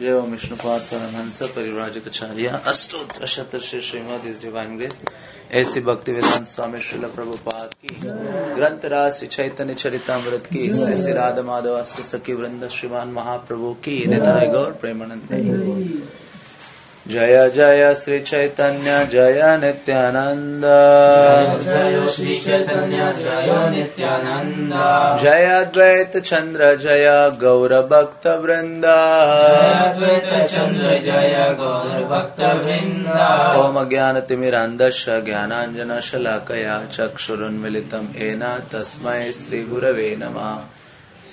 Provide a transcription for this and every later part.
जय ओम विष्णुपाद परमहंस परिव्राजकाचार्य अष्टोत्तर शत श्री श्रीमद इस डिवाइन ग्रेस ऐसी भक्ति वेदांत स्वामी श्रील प्रभुपाद की। ग्रंथ राज श्री चैतन्य चरितमृत की। श्री श्री राधा माधव अष्ट सखी वृंद, श्रीमान महाप्रभु की। निताय गौर प्रेमानंद। जय जय श्री चैतन्य जय नित्यानन्द। जय श्री चैतन्य जय नित्यानन्द जय दवैत चन्द्र जय गौरभक्त वृन्दा। चन्द्र जय गौरवक्त वृन्द होम ज्ञानतिमिरान्दश्च ज्ञानाञ्जन शलाकया चक्षुरुन्मिलितम् एना तस्मै श्रीगुरवे नमः।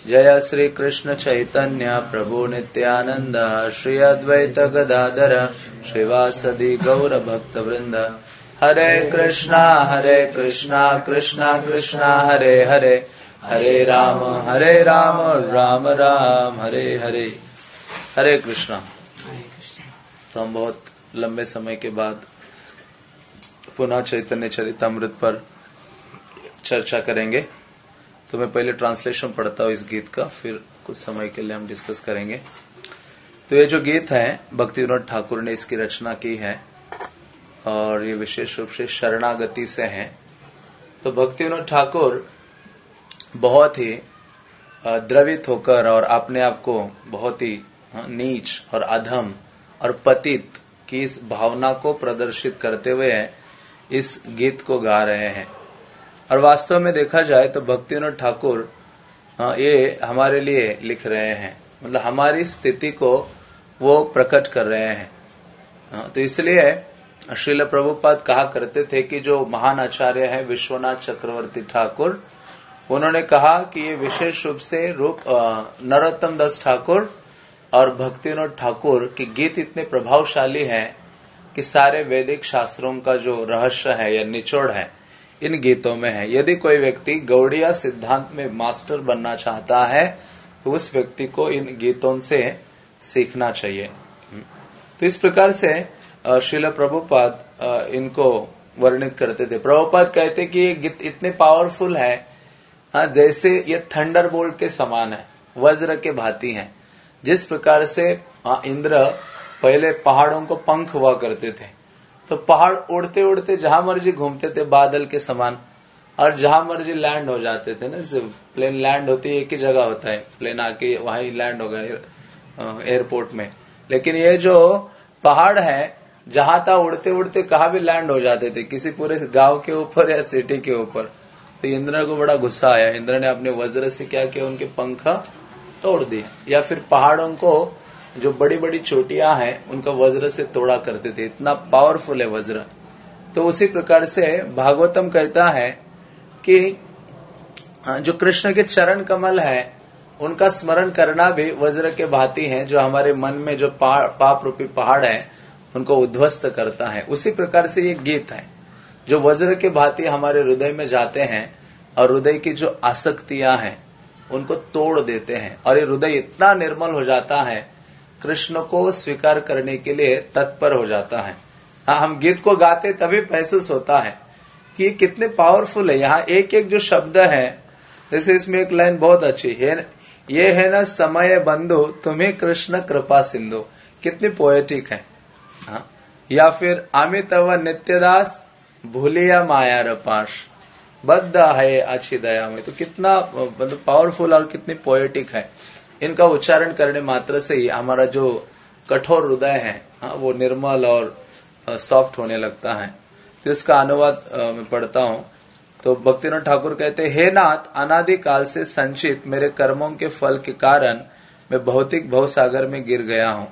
जय श्री कृष्ण चैतन्य प्रभु नित्यानंद श्री अद्वैत गदाधर श्रीवासदि गौर भक्त वृंद हरे कृष्णा हरे कृष्णा कृष्णा कृष्णा हरे हरे। हरे राम हरे राम राम राम हरे हरे। हरे कृष्णा। तो हम बहुत लंबे समय के बाद पुनः चैतन्य चरितमृत पर चर्चा करेंगे। तो मैं पहले ट्रांसलेशन पढ़ता हूँ इस गीत का, फिर कुछ समय के लिए हम डिस्कस करेंगे। तो ये जो गीत है, भक्ति विनोद ठाकुर ने इसकी रचना की है, और ये विशेष रूप से शरणागति से है। तो भक्ति विनोद ठाकुर बहुत ही द्रवित होकर और अपने आप को बहुत ही नीच और अधम और पतित की इस भावना को प्रदर्शित करते हुए इस गीत को गा रहे हैं। और वास्तव में देखा जाए तो भक्ति ठाकुर ये हमारे लिए लिख रहे हैं। मतलब हमारी स्थिति को वो प्रकट कर रहे हैं। तो इसलिए श्रील प्रभुपाद कहा करते थे कि जो महान आचार्य है, विश्वनाथ चक्रवर्ती ठाकुर, उन्होंने कहा कि ये विशेष रूप से रूप नरोत्तम दास ठाकुर और भक्तिनोद ठाकुर के गीत इतने प्रभावशाली हैं कि सारे वैदिक शास्त्रों का जो रहस्य है या निचोड़ है इन गीतों में है। यदि कोई व्यक्ति गौड़िया सिद्धांत में मास्टर बनना चाहता है तो उस व्यक्ति को इन गीतों से सीखना चाहिए। तो इस प्रकार से शिल प्रभुपाद इनको वर्णित करते थे। प्रभुपाद कहते कि ये गीत इतने पावरफुल है जैसे ये थंडर बोल्ट के समान है, वज्र के भांति हैं। जिस प्रकार से इंद्र पहले पहाड़ों को पंख हुआ करते थे तो पहाड़ उड़ते उड़ते जहाँ मर्ज़ी घूमते थे, बादल के समान। और जहाँ मर्ज़ी लैंड हो जाते थे ना प्लेन लैंड होती है, एक ही जगह होता है। प्लेन आके वहीं लैंड हो गए एयरपोर्ट में। लेकिन ये जो पहाड़ है, जहाँ था उड़ते उड़ते कहा भी लैंड हो जाते थे, किसी पूरे गाँव के ऊपर या सिटी के ऊपर। तो इंद्र को बड़ा गुस्सा आया। इंद्र ने अपने वज्र से क्या किया? उनके पंखा तोड़ दिए। या फिर पहाड़ों को जो बड़ी बड़ी चोटियाँ हैं, उनका वज्र से तोड़ा करते थे। इतना पावरफुल है वज्र। तो उसी प्रकार से भागवतम कहता है कि जो कृष्ण के चरण कमल है, उनका स्मरण करना भी वज्र के भांति है, जो हमारे मन में जो पाप रूपी पहाड़ है, उनको उध्वस्त करता है। उसी प्रकार से ये गीत है, जो वज्र के भांति हमारे हृदय में जाते हैं, और हृदय की जो आसक्तियाँ हैं, उनको तोड़ देते हैं। और ये हृदय इतना निर्मल हो जाता है कृष्ण को स्वीकार करने के लिए तत्पर हो जाता है। हाँ हम गीत को गाते तभी महसूस होता है कि कितने पावरफुल है। यहाँ एक एक जो शब्द है जैसे इसमें एक लाइन बहुत अच्छी। है, ये है ना, समय बंधु, तुम्हें कृष्ण कृपा सिंधु। कितनी पोएटिक है। हाँ या फिर अमित व नित्यदास, भूलिया माया रपाश। बद्ध है, अच्छी दया में। तो कितना मतलब पावरफुल और कितनी पोएटिक है। इनका उच्चारण करने मात्र से ही हमारा जो कठोर हृदय है हाँ, वो निर्मल और सॉफ्ट होने लगता है। तो इसका अनुवाद मैं पढ़ता हूँ। तो भक्तिनाथ ठाकुर कहते हे नाथ अनादि काल से संचित मेरे कर्मों के फल के कारण मैं भौतिक भवसागर में गिर गया हूँ।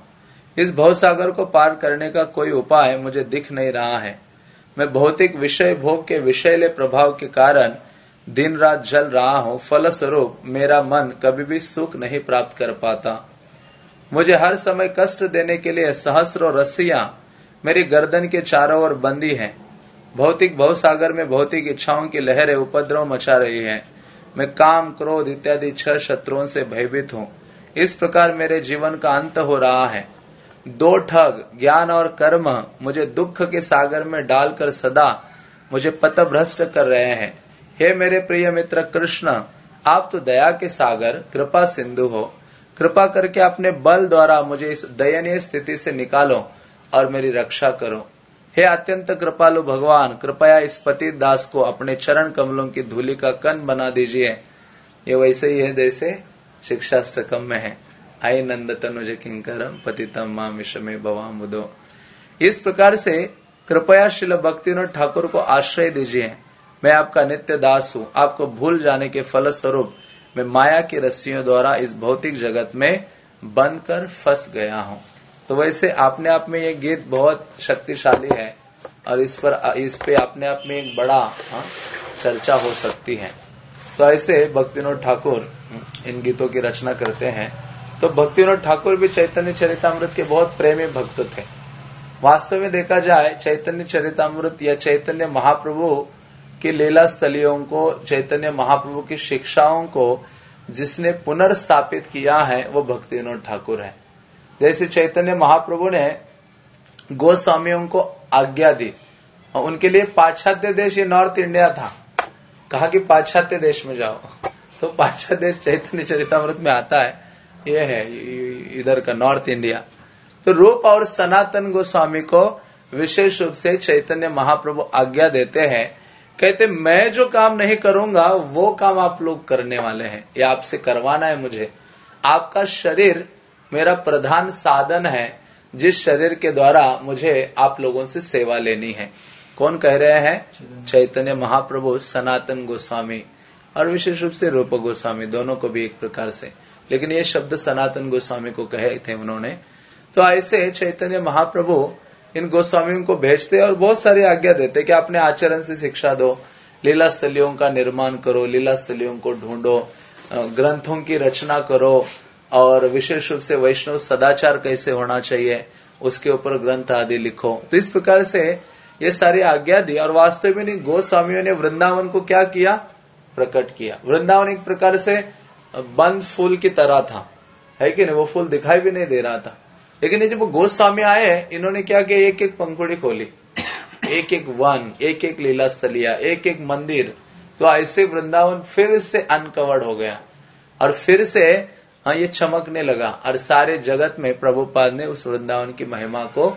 इस भवसागर को पार करने का कोई उपाय मुझे दिख नहीं रहा है। मैं भौतिक विषय भोग के विषयले प्रभाव के कारण दिन रात जल रहा हूँ, फलस्वरूप मेरा मन कभी भी सुख नहीं प्राप्त कर पाता। मुझे हर समय कष्ट देने के लिए सहस्रो रस्सियाँ मेरी गर्दन के चारों ओर बंदी हैं। भौतिक भवसागर में भौतिक इच्छाओं की लहरें उपद्रव मचा रही हैं। मैं काम, क्रोध इत्यादि छह शत्रुओं से भयभीत हूँ। इस प्रकार मेरे जीवन का अंत हो रहा है। दो ठग, ज्ञान और कर्म मुझे दुख के सागर में डालकर सदा मुझे पथभ्रष्ट कर रहे हैं। हे मेरे प्रिय मित्र कृष्ण, आप तो दया के सागर, कृपा सिंधु हो। कृपा करके अपने बल द्वारा मुझे इस दयनीय स्थिति से निकालो और मेरी रक्षा करो। हे अत्यंत कृपालु भगवान, कृपया इस पति दास को अपने चरण कमलों की धूलि का कन बना दीजिए। ये वैसे ही है जैसे शिक्षा शिक्षाष्टकम में है। आई नंद तनुज किंकरम पतितम माँ विषमे भवा मुदो इस प्रकार से कृपया शिल भक्ति ठाकुर को आश्रय दीजिए। मैं आपका नित्य दास हूँ। आपको भूल जाने के फलस्वरूप मैं माया की रस्सियों द्वारा इस भौतिक जगत में बंद कर फंस गया हूँ। तो वैसे अपने आप में ये गीत बहुत शक्तिशाली है और इस पर, इस पे अपने आप में एक बड़ा, हा? चर्चा हो सकती है। तो ऐसे भक्तिनोद ठाकुर, इन गीतों की रचना करते हैं। तो भक्तिनोद ठाकुर भी चैतन्य चरितमृत के बहुत प्रेमी भक्त थे। वास्तव में देखा जाए, चैतन्य चरितमृत या चैतन्य महाप्रभु की लीला स्थलियों को, चैतन्य महाप्रभु की शिक्षाओं को जिसने पुनर्स्थापित किया है, वो भक्ति विनोद ठाकुर है। जैसे चैतन्य महाप्रभु ने गोस्वामियों को आज्ञा दी, और उनके लिए पाश्चात्य देश ये नॉर्थ इंडिया था। कहा कि पाश्चात्य देश में जाओ। तो पाश्चात्य देश चैतन्य चरितमृत में आता है, ये है इधर का नॉर्थ इंडिया। तो रूप और सनातन गोस्वामी को विशेष रूप से चैतन्य महाप्रभु आज्ञा देते हैं। कहते मैं जो काम नहीं करूँगा वो काम आप लोग करने वाले हैं ये आपसे करवाना है मुझे। आपका शरीर मेरा प्रधान साधन है जिस शरीर के द्वारा मुझे आप लोगों से सेवा लेनी है। कौन कह रहे हैं? चैतन्य। महाप्रभु सनातन गोस्वामी और विशेष रूप से रूप गोस्वामी दोनों को भी एक प्रकार से। लेकिन ये शब्द सनातन गोस्वामी को कहे थे उन्होंने। तो ऐसे चैतन्य महाप्रभु इन गोस्वामियों को भेजते और बहुत सारी आज्ञा देते कि अपने आचरण से शिक्षा दो लीला स्थलियों का निर्माण करो लीला स्थलियों को ढूंढो ग्रंथों की रचना करो और विशेष रूप से वैष्णव सदाचार कैसे होना चाहिए, उसके ऊपर ग्रंथ आदि लिखो। तो इस प्रकार से ये सारी आज्ञा दी और वास्तव में गोस्वामियों ने वृंदावन को क्या किया? प्रकट किया। वृंदावन एक प्रकार से बंद फूल की तरह था। है कि नहीं? वो फूल दिखाई भी नहीं दे रहा था। लेकिन जब गोस्वामी आए इन्होंने क्या किया? एक एक पंखुड़ी खोली। एक एक वन एक एक लीला स्थलिया एक एक मंदिर। तो ऐसे वृंदावन फिर से अनकवर्ड हो गया। और फिर से हाँ ये चमकने लगा और सारे जगत में प्रभुपाद ने उस वृंदावन की महिमा को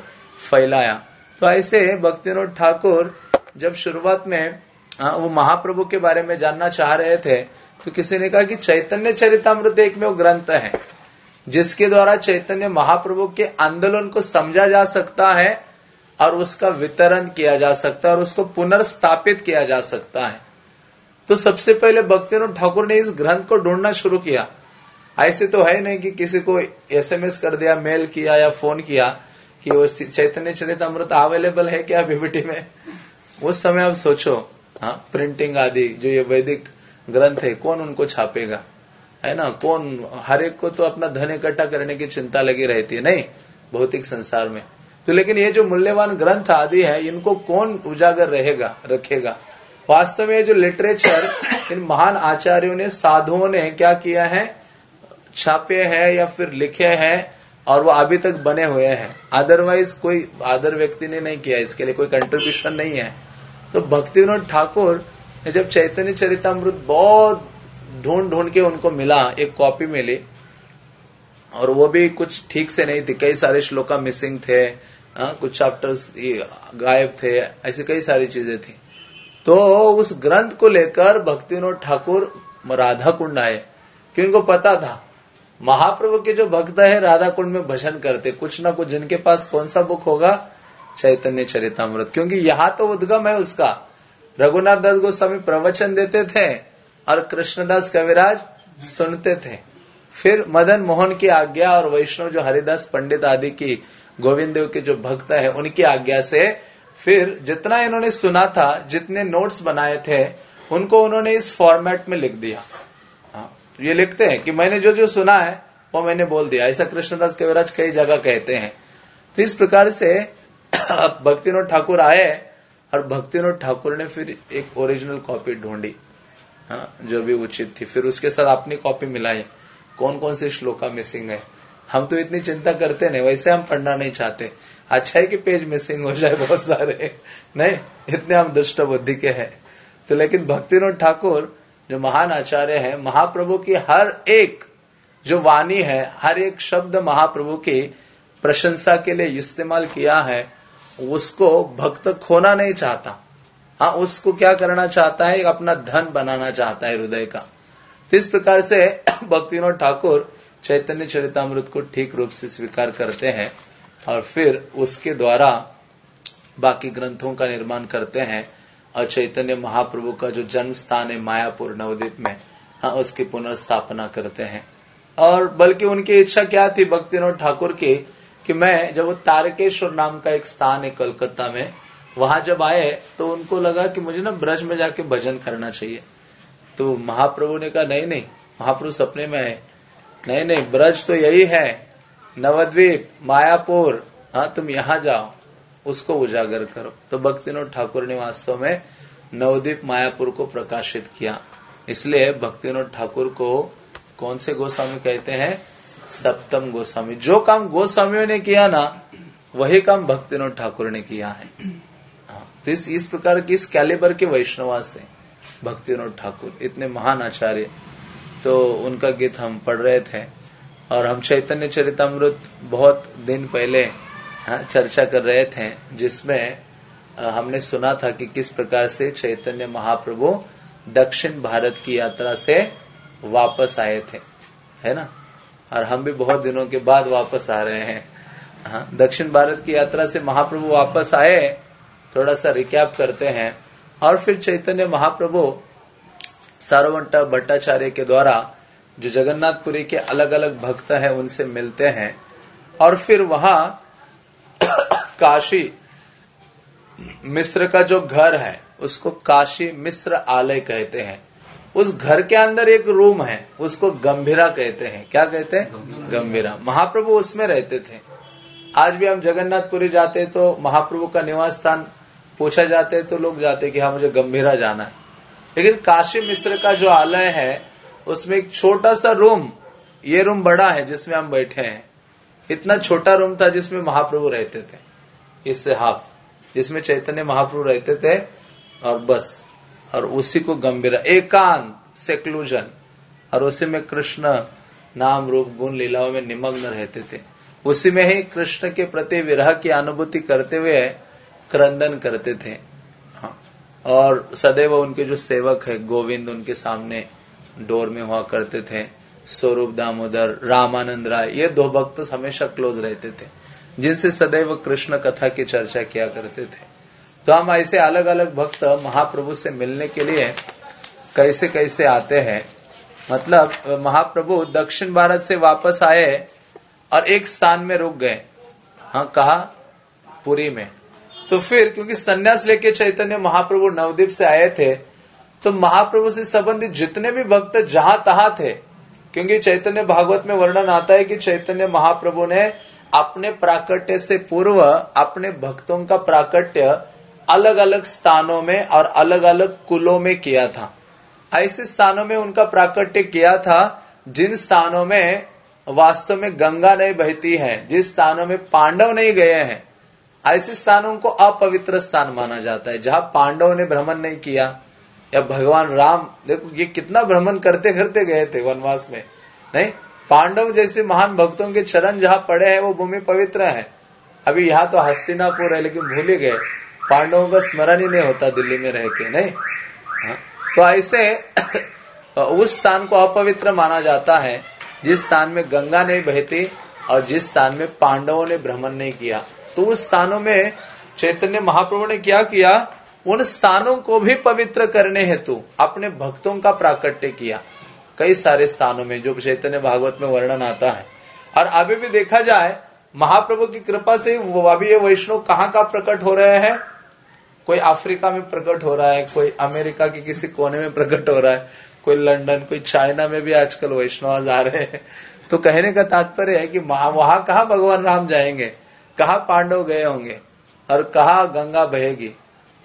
फैलाया। तो ऐसे भक्तिनोद ठाकुर जब शुरुआत में हाँ, वो महाप्रभु के बारे में जानना चाह रहे थे तो किसी ने कहा कि चैतन्य चरितमृत एक में वो ग्रंथ है। जिसके द्वारा चैतन्य महाप्रभु के आंदोलन को समझा जा सकता है और उसका वितरण किया जा सकता है और उसको पुनर्स्थापित किया जा सकता है। तो सबसे पहले भक्तिनोद ठाकुर ने इस ग्रंथ को ढूंढना शुरू किया। ऐसे तो है नहीं कि किसी को एसएमएस कर दिया, मेल किया या फ़ोन किया कि वो चैतन्य चरित अमृत अवेलेबल है क्या बीबीटी में? उस समय आप सोचो हाँ प्रिंटिंग आदि जो ये वैदिक ग्रंथ है, कौन उनको छापेगा? है ना? कौन? हर एक को तो अपना धन इकट्ठा करने की चिंता लगी रहती है, नहीं? भौतिक संसार में। तो लेकिन ये जो मूल्यवान ग्रंथ आदि है, इनको कौन उजागर रहेगा, रखेगा? वास्तव में जो लिटरेचर इन महान आचार्यों ने, साधुओं ने क्या किया है? छापे हैं या फिर लिखे हैं, और वो अभी तक बने हुए हैं। अदरवाइज़ कोई आदर व्यक्ति ने नहीं किया, इसके लिए कोई कंट्रीब्यूशन नहीं है। तो भक्ति ठाकुर ने जब चैतन्य चरितमृत बहुत ढूंढ ढूंढ के उनको मिला एक कॉपी मिली। और वो भी कुछ ठीक से नहीं थी कई सारे श्लोका मिसिंग थे आ, कुछ चैप्टर्स गायब थे ऐसी कई सारी चीज़ें थी। तो उस ग्रंथ को लेकर भक्तिनोद ठाकुर राधा कुंड आए क्योंकि उनको पता था महाप्रभु के जो भक्त है राधा कुंड में भजन करते कुछ ना कुछ जिनके पास कौन सा बुक होगा? चैतन्य चरितमृत। क्योंकि यहाँ तो उद्गम है उसका। रघुनाथ दास गोस्वामी प्रवचन देते थे और कृष्णदास कविराज सुनते थे। फिर मदन मोहन की आज्ञा और वैष्णव जो हरिदास पंडित आदि की गोविंद देव के जो भक्त है उनकी आज्ञा से फिर जितना इन्होंने सुना था जितने नोट्स बनाए थे उनको उन्होंने इस फॉर्मेट में लिख दिया। हाँ, ये लिखते हैं कि मैंने जो जो सुना है वो मैंने बोल दिया। ऐसा कृष्णदास कविराज कई जगह कहते हैं। तो इस प्रकार से भक्तिनोद ठाकुर आए और भक्तिनोद ठाकुर ने फिर एक ओरिजिनल कॉपी ढूंढी। हाँ जो भी उचित थी। फिर उसके साथ अपनी कॉपी मिलाई। कौन कौन से श्लोका मिसिंग है? हम तो इतनी चिंता करते नहीं, वैसे हम पढ़ना नहीं चाहते। अच्छा है कि पेज मिसिंग हो जाए बहुत सारे। नहीं, इतने हम दुष्ट बुद्धि के हैं। तो लेकिन भक्तिनोद ठाकुर, जो महान आचार्य है, महाप्रभु की हर एक, जो वाणी है, हर एक शब्द महाप्रभु की प्रशंसा के लिए इस्तेमाल किया है, उसको भक्त खोना नहीं चाहता। हाँ उसको क्या करना चाहता है? अपना धन बनाना चाहता है हृदय का। तो इस प्रकार से भक्तिनोद ठाकुर चैतन्य चरितमृत को ठीक रूप से स्वीकार करते हैं और फिर उसके द्वारा बाकी ग्रंथों का निर्माण करते हैं और चैतन्य महाप्रभु का जो जन्म स्थान है मायापुर नवद्वीप में हाँ उसकी पुनर्स्थापना करते हैं। और बल्कि उनकी इच्छा क्या थी भक्तिनोद ठाकुर की कि मैं जब वो तारकेश्वर नाम का एक स्थान है कलकत्ता में वहाँ जब आए तो उनको लगा कि मुझे ना ब्रज में जाके भजन करना चाहिए। तो महाप्रभु ने कहा, नहीं नहीं, महाप्रभु सपने में आए। नहीं नहीं, ब्रज तो यही है, नवद्वीप, मायापुर हाँ तुम यहाँ जाओ, उसको उजागर करो। तो भक्तिनोद ठाकुर ने वास्तव में नवद्वीप, मायापुर को प्रकाशित किया। इसलिए भक्तिनोद ठाकुर को कौन से गोस्वामी कहते हैं? सप्तम गोस्वामी। जो काम गोस्वामियों ने किया ना, वही काम भक्तिनोद ठाकुर ने किया है। तो इस इस प्रकार के इस कैलिबर के वैष्णवास थे भक्तिनोद ठाकुर इतने महान आचार्य। तो उनका गीत हम पढ़ रहे थे और हम चैतन्य चरितमृत बहुत दिन पहले हाँ, चर्चा कर रहे थे जिसमें हमने सुना था कि किस प्रकार से चैतन्य महाप्रभु दक्षिण भारत की यात्रा से वापस आए थे है ना? और हम भी बहुत दिनों के बाद वापस आ रहे हैं। हाँ, दक्षिण भारत की यात्रा से महाप्रभु वापस आए थोड़ा सा रिकैप करते हैं। और फिर चैतन्य महाप्रभु सारवंट भट्टाचार्य के द्वारा जो जगन्नाथपुरी के अलग अलग भक्त हैं, उनसे मिलते हैं। और फिर वहाँ काशी मिश्र का जो घर है, उसको काशी मिश्र आलय कहते हैं। उस घर के अंदर एक रूम है, उसको गंभीरा कहते हैं। क्या कहते हैं? गंभीरा। महाप्रभु उसमें रहते थे। आज भी हम जगन्नाथपुरी जाते तो महाप्रभु का निवास स्थान पूछा जाते तो लोग जाते कि हाँ मुझे गंभीरा जाना है। लेकिन काशी मिश्र का जो आलय है, उसमें एक छोटा सा रूम, ये रूम बड़ा है जिसमें हम बैठे हैं। इतना छोटा रूम था जिसमें महाप्रभु रहते थे। इससे हाफ़, जिसमें चैतन्य महाप्रभु रहते थे और बस। और उसी को गंभीर, एकांत सेक्लूजन और उसी में कृष्ण नाम रूप गुण लीलाओं में निमग्न रहते थे। उसी में ही कृष्ण के प्रति विरह की अनुभूति करते हुए क्रंदन करते थे। हाँ। और सदैव उनके जो सेवक है, गोविंद उनके सामने डोर में हुआ करते थे। स्वरूप दामोदर, रामानंद राय, ये दो भक्त हमेशा क्लोज रहते थे, जिनसे सदैव कृष्ण कथा की चर्चा किया करते थे। तो हम ऐसे अलग अलग भक्त महाप्रभु से मिलने के लिए कैसे कैसे आते हैं? मतलब महाप्रभु दक्षिण भारत से वापस आए और एक स्थान में रुक गए। हाँ कहा? पुरी में। तो फिर, क्योंकि संन्यास लेके चैतन्य महाप्रभु नवदीप से आए थे तो महाप्रभु से संबंधित जितने भी भक्त जहाँ तहा थे, क्योंकि चैतन्य भागवत में वर्णन आता है कि चैतन्य महाप्रभु ने अपने प्राकट्य से पूर्व अपने भक्तों का प्राकट्य अलग अलग स्थानों में और अलग अलग कुलों में किया था। ऐसे स्थानों में उनका प्राकट्य किया था, जिन स्थानों में वास्तव में गंगा नहीं बहती है, जिस स्थानों में पांडव नहीं गए हैं ऐसे स्थानों को अपवित्र स्थान माना जाता है, जहाँ पांडव ने भ्रमण नहीं किया, या भगवान राम, देखो ये कितना भ्रमण करते करते गए थे वनवास में, नहीं? पांडव जैसे महान भक्तों के चरण जहाँ पड़े हैं, वो भूमि पवित्र है। अभी यहाँ तो हस्तिनापुर है, लेकिन भूल गए। पांडवों का स्मरण ही नहीं होता दिल्ली में रह के, नहीं? हाँ? तो ऐसे उस स्थान को अपवित्र माना जाता है, जिस स्थान में गंगा नहीं बहती और जिस स्थान में पांडवों ने भ्रमण नहीं किया। तो उन स्थानों में चैतन्य महाप्रभु ने क्या किया? उन स्थानों को भी पवित्र करने हेतु अपने भक्तों का प्राकट्य किया। कई सारे स्थानों में, जो चैतन्य भागवत में वर्णन आता है। और अभी भी देखा जाए, महाप्रभु की कृपा से अभी ये वैष्णव कहाँ का प्रकट हो रहे हैं? कोई अफ्रीका में प्रकट हो रहा है, कोई अमेरिका के किसी कोने में प्रकट हो रहा है, कोई लंदन, कोई चाइना में भी आजकल वैष्णव आ रहे हैं। तो कहने का तात्पर्य है कि वहाँ कहा भगवान राम जाएँगे? कहा पांडव गए होंगे और कहा गंगा बहेगी?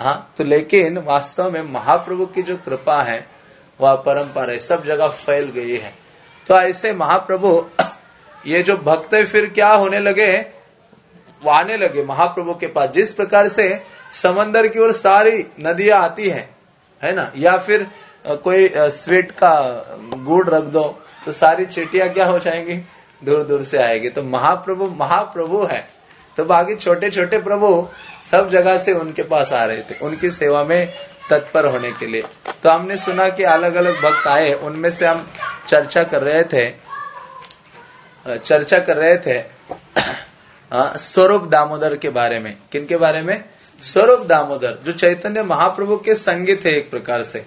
हाँ तो लेकिन वास्तव में महाप्रभु की जो कृपा है, वह परंपरा है, सब जगह फैल गई है। तो ऐसे महाप्रभु, ये जो भक्त फिर क्या होने लगे? वो आने लगे महाप्रभु के पास। जिस प्रकार से समंदर की ओर सारी नदियाँ आती हैं, है ना? या फिर कोई स्वीट का गुड़ रख दो तो सारी चिटिया क्या हो जाएँगी? दूर दूर से आएगी। तो महाप्रभु महाप्रभु है। तो बाकी छोटे छोटे प्रभु सब जगह से उनके पास आ रहे थे। उनकी सेवा में तत्पर होने के लिए। तो हमने सुना कि अलग अलग भक्त आए, उनमें से हम चर्चा कर रहे थे। चर्चा कर रहे थे स्वरूप दामोदर के बारे में। किन के बारे में? स्वरूप दामोदर, जो चैतन्य महाप्रभु के संगी थे एक प्रकार से।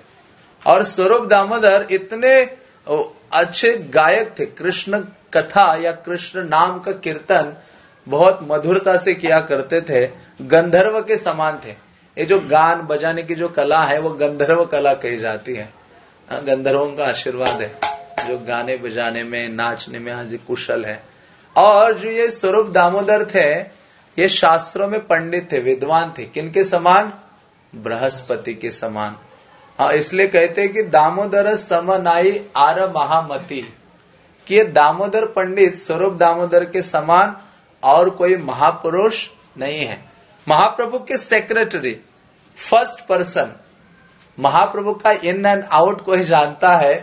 और स्वरूप दामोदर इतने अच्छे गायक थे। कृष्ण कथा या कृष्ण नाम का कीर्तन बहुत मधुरता से किया करते थे गंधर्व के समान थे। ये जो गान बजाने की जो कला है वो गंधर्व कला कही जाती है। हाँ, गंधर्वों का आशीर्वाद है जो गाने बजाने में नाचने में आज कुशल है। और जो ये स्वरूप दामोदर थे ये शास्त्रों में पंडित थे विद्वान थे। किनके समान? बृहस्पति के समान। हाँ इसलिए कहते हैं कि दामोदर समनाई आर महामती। कि ये दामोदर पंडित स्वरूप दामोदर के समान और कोई महापुरुष नहीं है। महाप्रभु के सेक्रेटरी फ़र्स्ट पर्सन महाप्रभु का इन एंड आउट कोई जानता है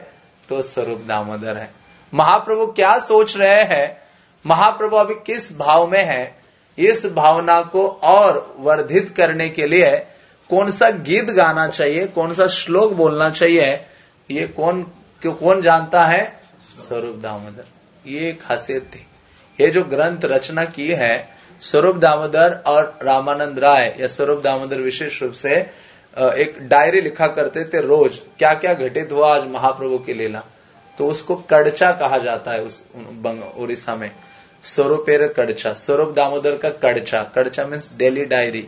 तो स्वरूप दामोदर है। महाप्रभु क्या सोच रहे हैं? महाप्रभु अभी किस भाव में है? इस भावना को और वर्धित करने के लिए कौन सा गीत गाना चाहिए, कौन सा श्लोक बोलना चाहिए, ये कौन, क्यों कौन जानता है? स्वरूप दामोदर। ये खासियत थी। ये जो ग्रंथ रचना की है, स्वरूप दामोदर और रामानंद राय, या स्वरूप दामोदर विशेष रूप से एक डायरी लिखा करते थे रोज क्या क्या घटित हुआ आज महाप्रभु की लीला? तो उसको कड़चा कहा जाता है उस उड़ीसा में। स्वरूपेर कड़चा, स्वरूप दामोदर का कड़चा। कड़चा मीन्स डेली डायरी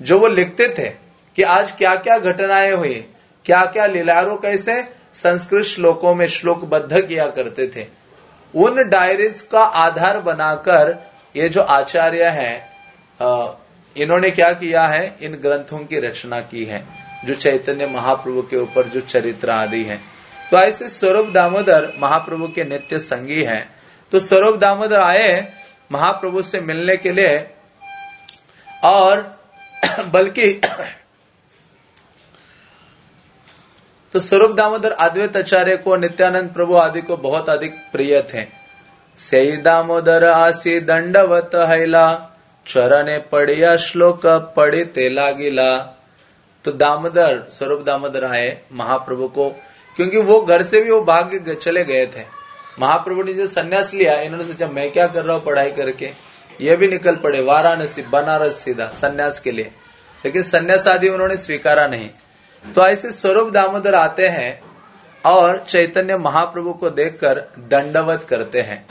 जो वो लिखते थे कि आज क्या क्या घटनाएँ हुई क्या क्या लीलारो कैसे संस्कृत श्लोकों में श्लोकबद्ध किया करते थे। उन डायरीज का आधार बनाकर ये जो आचार्य हैं इन्होंने क्या किया है? इन ग्रंथों की रचना की है, जो चैतन्य महाप्रभु के ऊपर जो चरित्र आदि है। तो ऐसे स्वरूप दामोदर महाप्रभु के नित्य संगी हैं। तो स्वरूप दामोदर आए महाप्रभु से मिलने के लिए और बल्कि तो स्वरूप दामोदर अद्वैत आचार्य को नित्यानंद प्रभु आदि को बहुत अधिक प्रिय थे। सही दामोदर आसी दंडवत हैला, चरणे पड़िया श्लोक पढ़े तेला गिला तो दामोदर, स्वरूप दामोदर आए महाप्रभु को, क्योंकि वो घर से भी वो भाग चले गए थे। महाप्रभु ने जो संन्यास लिया, इन्होंने सोचा, मैं क्या कर रहा हूँ पढ़ाई करके? ये भी निकल पड़े, वाराणसी, बनारस सीधा, संन्यास के लिए। लेकिन संन्यास आदि उन्होंने स्वीकारा नहीं। तो ऐसे स्वरूप दामोदर आते हैं और चैतन्य महाप्रभु को देखकर दंडवत करते हैं।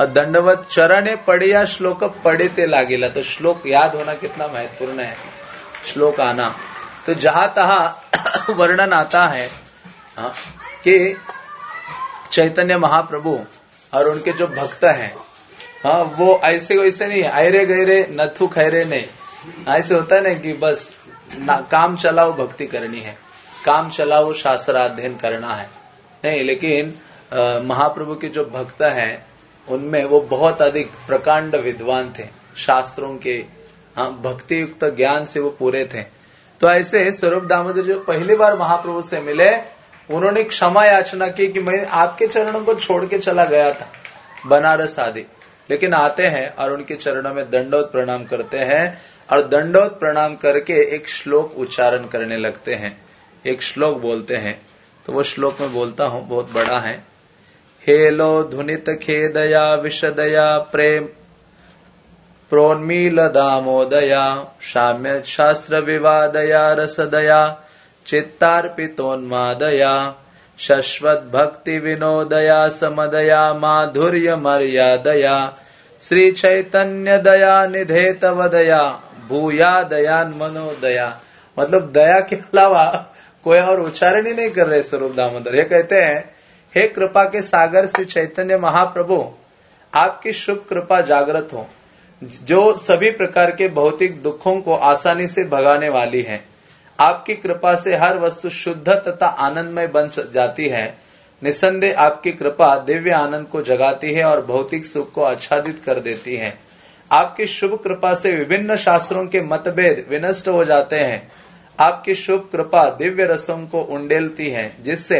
और दंडवत चरण पढ़िया श्लोक पड़े पढ़ते लागिला। तो श्लोक याद होना कितना महत्वपूर्ण है श्लोक आना। तो जहाँ तहा वर्णन आता है हाँ, कि चैतन्य महाप्रभु और उनके जो भक्त हैं हाँ वो ऐसे वैसे नहीं आयरे गहरे नथु खैरे नहीं। ऐसे होता है ना कि बस ना, काम चलाओ भक्ति करनी है। काम चलाओ शास्त्र अध्ययन करना है। नहीं लेकिन महाप्रभु के जो भक्त हैं उनमें वो बहुत अधिक प्रकांड विद्वान थे। शास्त्रों के हाँ भक्ति युक्त ज्ञान से वो पूरे थे। तो ऐसे स्वरूप दामोदर जो पहली बार महाप्रभु से मिले। उन्होंने क्षमा याचना की कि मैं आपके चरणों को छोड़ के चला गया था बनारस आदि। लेकिन आते हैं और उनके चरणों में दंडोत प्रणाम करते हैं। और दंडोत प्रणाम करके एक श्लोक उच्चारण करने लगते हैं। एक श्लोक बोलते हैं। तो वो श्लोक में बोलता हूँ, बहुत बड़ा है। हेलो धुनित खेदया विशदया प्रेम। प्रोन्मील दामोदया शाम्य शास्त्र विवादया, रसदया, चित्तार्पितोन्मादया शश्वत भक्ति विनोदया, समदया, माधुर्य मर्यादया श्री चैतन्य दया निधे तव दया भूया दयान मनो, दया। मतलब दया के अलावा कोई और उच्चारण ही नहीं कर रहे स्वरूप दामोदर। ये कहते हैं, हे कृपा के सागर से चैतन्य महाप्रभु, आपकी शुभ कृपा जागृत हो, जो सभी प्रकार के भौतिक दुखों को आसानी से भगाने वाली है। आपकी कृपा से हर वस्तु शुद्ध तथा आनंदमय बन जाती है। निसंदेह आपकी कृपा दिव्य आनंद को जगाती है और भौतिक सुख को आच्छादित कर देती है। आपकी शुभ कृपा से विभिन्न शास्त्रों के मतभेद विनष्ट हो जाते हैं। आपकी शुभ कृपा दिव्य रसों को उंडेलती है, जिससे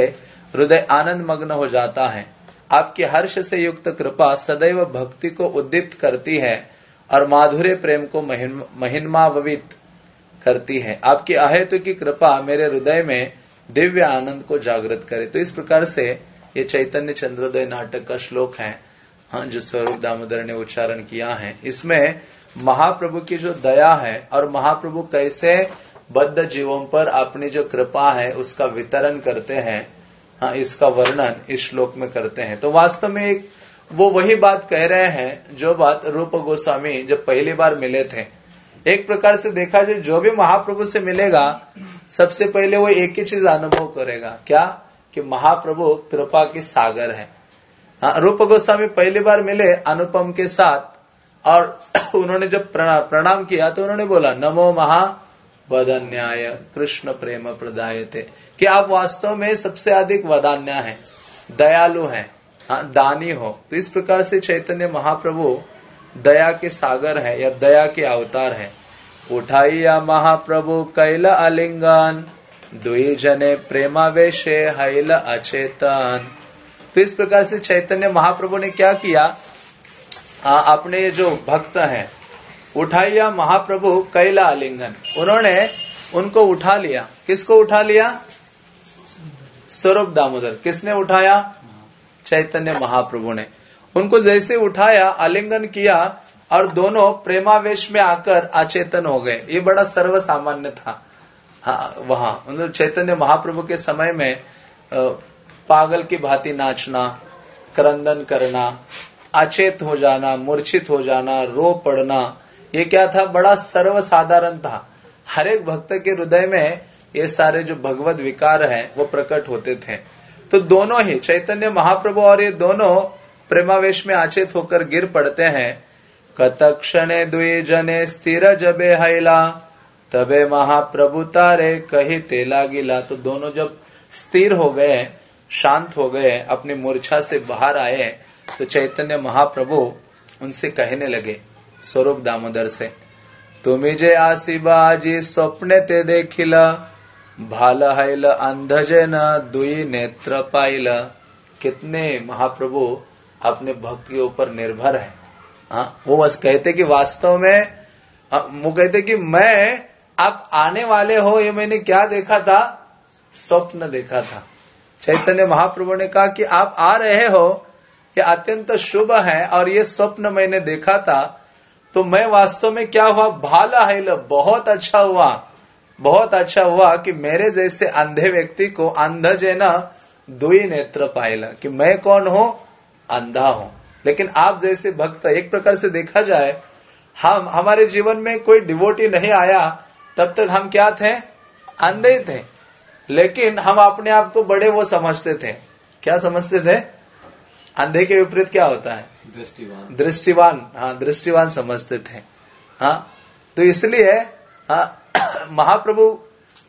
हृदय आनंद मग्न हो जाता है। आपकी हर्ष से युक्त कृपा सदैव भक्ति को उद्दीप्त करती है और माधुर्य प्रेम को महिमावित करती है। आपकी अहेतु की कृपा मेरे हृदय में दिव्य आनंद को जागृत करे। तो इस प्रकार से ये चैतन्य चंद्रोदय नाटक का श्लोक है। हाँ जो स्वरूप दामोदर ने उच्चारण किया है, इसमें महाप्रभु की जो दया है और महाप्रभु कैसे बद्ध जीवों पर अपनी जो कृपा है, उसका वितरण करते हैं हाँ इसका वर्णन इस श्लोक में करते हैं। तो वास्तव में एक वो वही बात कह रहे हैं, जो बात रूप गोस्वामी जब पहली बार मिले थे। एक प्रकार से देखा जाए, जो भी महाप्रभु से मिलेगा, सबसे पहले वो एक ही चीज़ अनुभव करेगा। क्या? कि महाप्रभु कृपा की सागर है। हाँ, रूप गोस्वामी पहली बार मिले अनुपम के साथ और उन्होंने जब प्रणाम किया तो उन्होंने बोला नमो महा वदन्याय कृष्ण प्रेम प्रदाय थे कि आप वास्तव में सबसे अधिक वदान्या है दयालु है हाँ, दानी हो। तो इस प्रकार से चैतन्य महाप्रभु दया के सागर है या दया के अवतार है। उठाइया महाप्रभु कैल अलिंगन दुई जने प्रेमावेशे हैल अचेतन। तो इस प्रकार से चैतन्य महाप्रभु ने क्या किया? आ, अपने जो भक्त हैं उठाइया महाप्रभु कैला आलिंगन। उन्होंने उनको उठा लिया। किसको उठा लिया? स्वरूप दामोदर। किसने उठाया? चैतन्य महाप्रभु ने। उनको जैसे उठाया आलिंगन किया और दोनों प्रेमावेश में आकर अचेतन हो गए। ये बड़ा सर्व सामान्य था। हाँ वहाँ। मतलब चैतन्य महाप्रभु के समय में पागल की भांति नाचना, क्रंदन करना, अचेत हो जाना, मूर्छित हो जाना, रो पड़ना, ये क्या था? बड़ा सर्वसाधारण था। हर एक भक्त के हृदय में ये सारे जो भगवत विकार है, वो प्रकट होते थे। तो दोनों ही, चैतन्य महाप्रभु और ये दोनों प्रेमावेश में आचेत होकर गिर पड़ते हैं। कतक्षणे दुई जने स्थिर जबे हैला, तबे महाप्रभु तारे कही तेला गिला। तो दोनों जब स्थिर हो गए शांत हो गए, अपनी मूर्छा से बाहर आए तो चैतन्य महाप्रभु उनसे कहने लगे, स्वरूप दामोदर से तुम्हें जे आशीबाजी स्वप्ने ते देखिल, भाल हैल अंधजे न दुई नेत्र पाइल। कितने महाप्रभु अपने भक्त के ऊपर निर्भर है। हाँ वो बस कहते कि वास्तव में वो कहते कि मैं आप आने वाले हो, ये मैंने क्या देखा था? स्वप्न देखा था। चैतन्य महाप्रभु ने कहा कि आप आ रहे हो, ये अत्यंत शुभ है और ये स्वप्न मैंने देखा था। तो मैं वास्तव में क्या हुआ? भाला है बहुत अच्छा हुआ। बहुत अच्छा हुआ कि मेरे जैसे अंधे व्यक्ति को अंध जेना दुई नेत्र पाएला कि मैं कौन हूँ? अंधा हूँ। लेकिन आप जैसे भक्त एक प्रकार से देखा जाए, हम, हमारे जीवन में कोई डिवोटी नहीं आया, तब तक हम क्या थे? अंधे थे। लेकिन हम अपने आप को बड़े वो समझते थे। क्या समझते थे? अंधे के विपरीत क्या होता है? दृष्टिवान। दृष्टिवान हाँ दृष्टिवान समझते थे। हाँ तो इसलिए हाँ महाप्रभु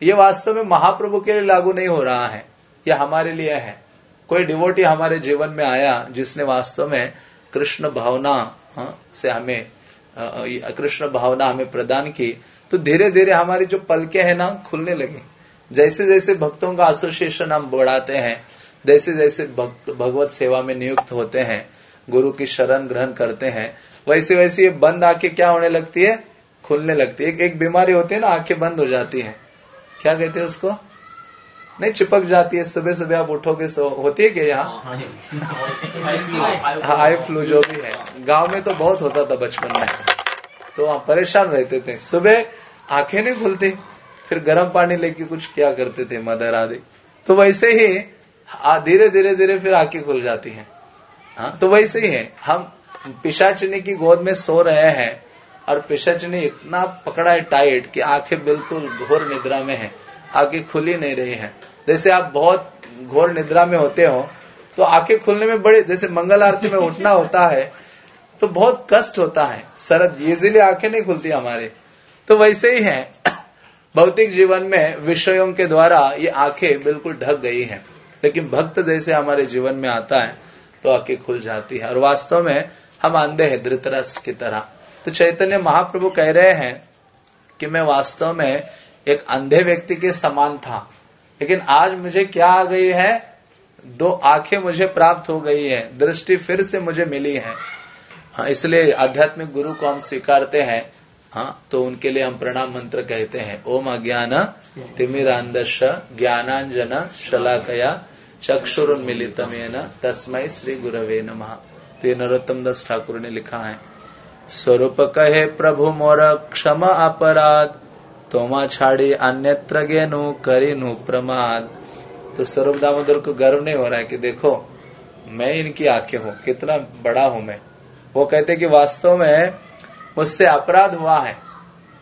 ये वास्तव में महाप्रभु के लिए लागू नहीं हो रहा है। यह हमारे लिए है। कोई डिवोटी हमारे जीवन में आया जिसने वास्तव में कृष्ण भावना हाँ, से हमें कृष्ण भावना हमें प्रदान की तो धीरे धीरे हमारी जो पलके हैं ना खुलने लगे। जैसे जैसे भक्तों का एसोसिएशन हम बढ़ाते हैं जैसे जैसे भक्त भगवत सेवा में नियुक्त होते हैं गुरु की शरण ग्रहण करते हैं वैसे वैसे ये बंद आँखें क्या होने लगती है? खुलने लगती है। एक, एक बीमारी होती है ना आँखें बंद हो जाती है। क्या कहते हैं उसको? नहीं चिपक जाती है। सुबह सुबह आप उठोगे सो होती है क्या यहाँ? हाँ हाई फ्लू जो भी है। गाँव में तो बहुत होता था बचपन में। तो आप परेशान रहते थे। सुबह आँखें नहीं खुलती। फिर गर्म पानी लेके कुछ क्या करते थे मदर आदि? तो वैसे ही धीरे धीरे धीरे फिर आँखें खुल जाती हैं। हाँ तो वैसे ही है। हम पिशाचनी की गोद में सो रहे हैं और पिशाचनी इतना पकड़ा है टाइट कि आँखें बिल्कुल घोर निद्रा में है। आँखें खुली नहीं रही है। जैसे आप बहुत घोर निद्रा में होते हो तो आँखें खुलने में बड़े, जैसे मंगल आरती में उठना होता है तो बहुत कष्ट होता है। सरद इजिली आँखें नहीं खुलती हमारे। तो वैसे ही है। भौतिक जीवन में विषयों के द्वारा ये आँखें बिल्कुल ढक गई हैं। लेकिन भक्त जैसे हमारे जीवन में आता है तो आँखें खुल जाती है। और वास्तव में हम आंधे हैं धृतरस की तरह। तो चैतन्य महाप्रभु कह रहे हैं कि मैं वास्तव में एक अंधे व्यक्ति के समान था। लेकिन आज मुझे क्या आ गई है? दो आँखें मुझे प्राप्त हो गई है। दृष्टि फिर से मुझे मिली है। हाँ इसलिए आध्यात्मिक गुरु को हम स्वीकारते हैं। हाँ तो उनके लिए हम प्रणाम मंत्र कहते हैं। ओम अज्ञान तिमिरांदश ज्ञानांजन शलाकया चक्षुरुन्मिलितम तस्मय श्री गुरवे नमः। तो ये नरोत्तम दास ठाकुर ने लिखा है, स्वरूप कहे प्रभु मोर क्षम अपराध, तोमा छाड़ी अन्यत्र गेनु करिनु प्रमाद। तो स्वरूप दामोदर को गर्व नहीं हो रहा है कि देखो, मैं इनकी आँखें हूँ, कितना बड़ा हूँ मैं। वो कहते कि वास्तव में मुझसे अपराध हुआ है।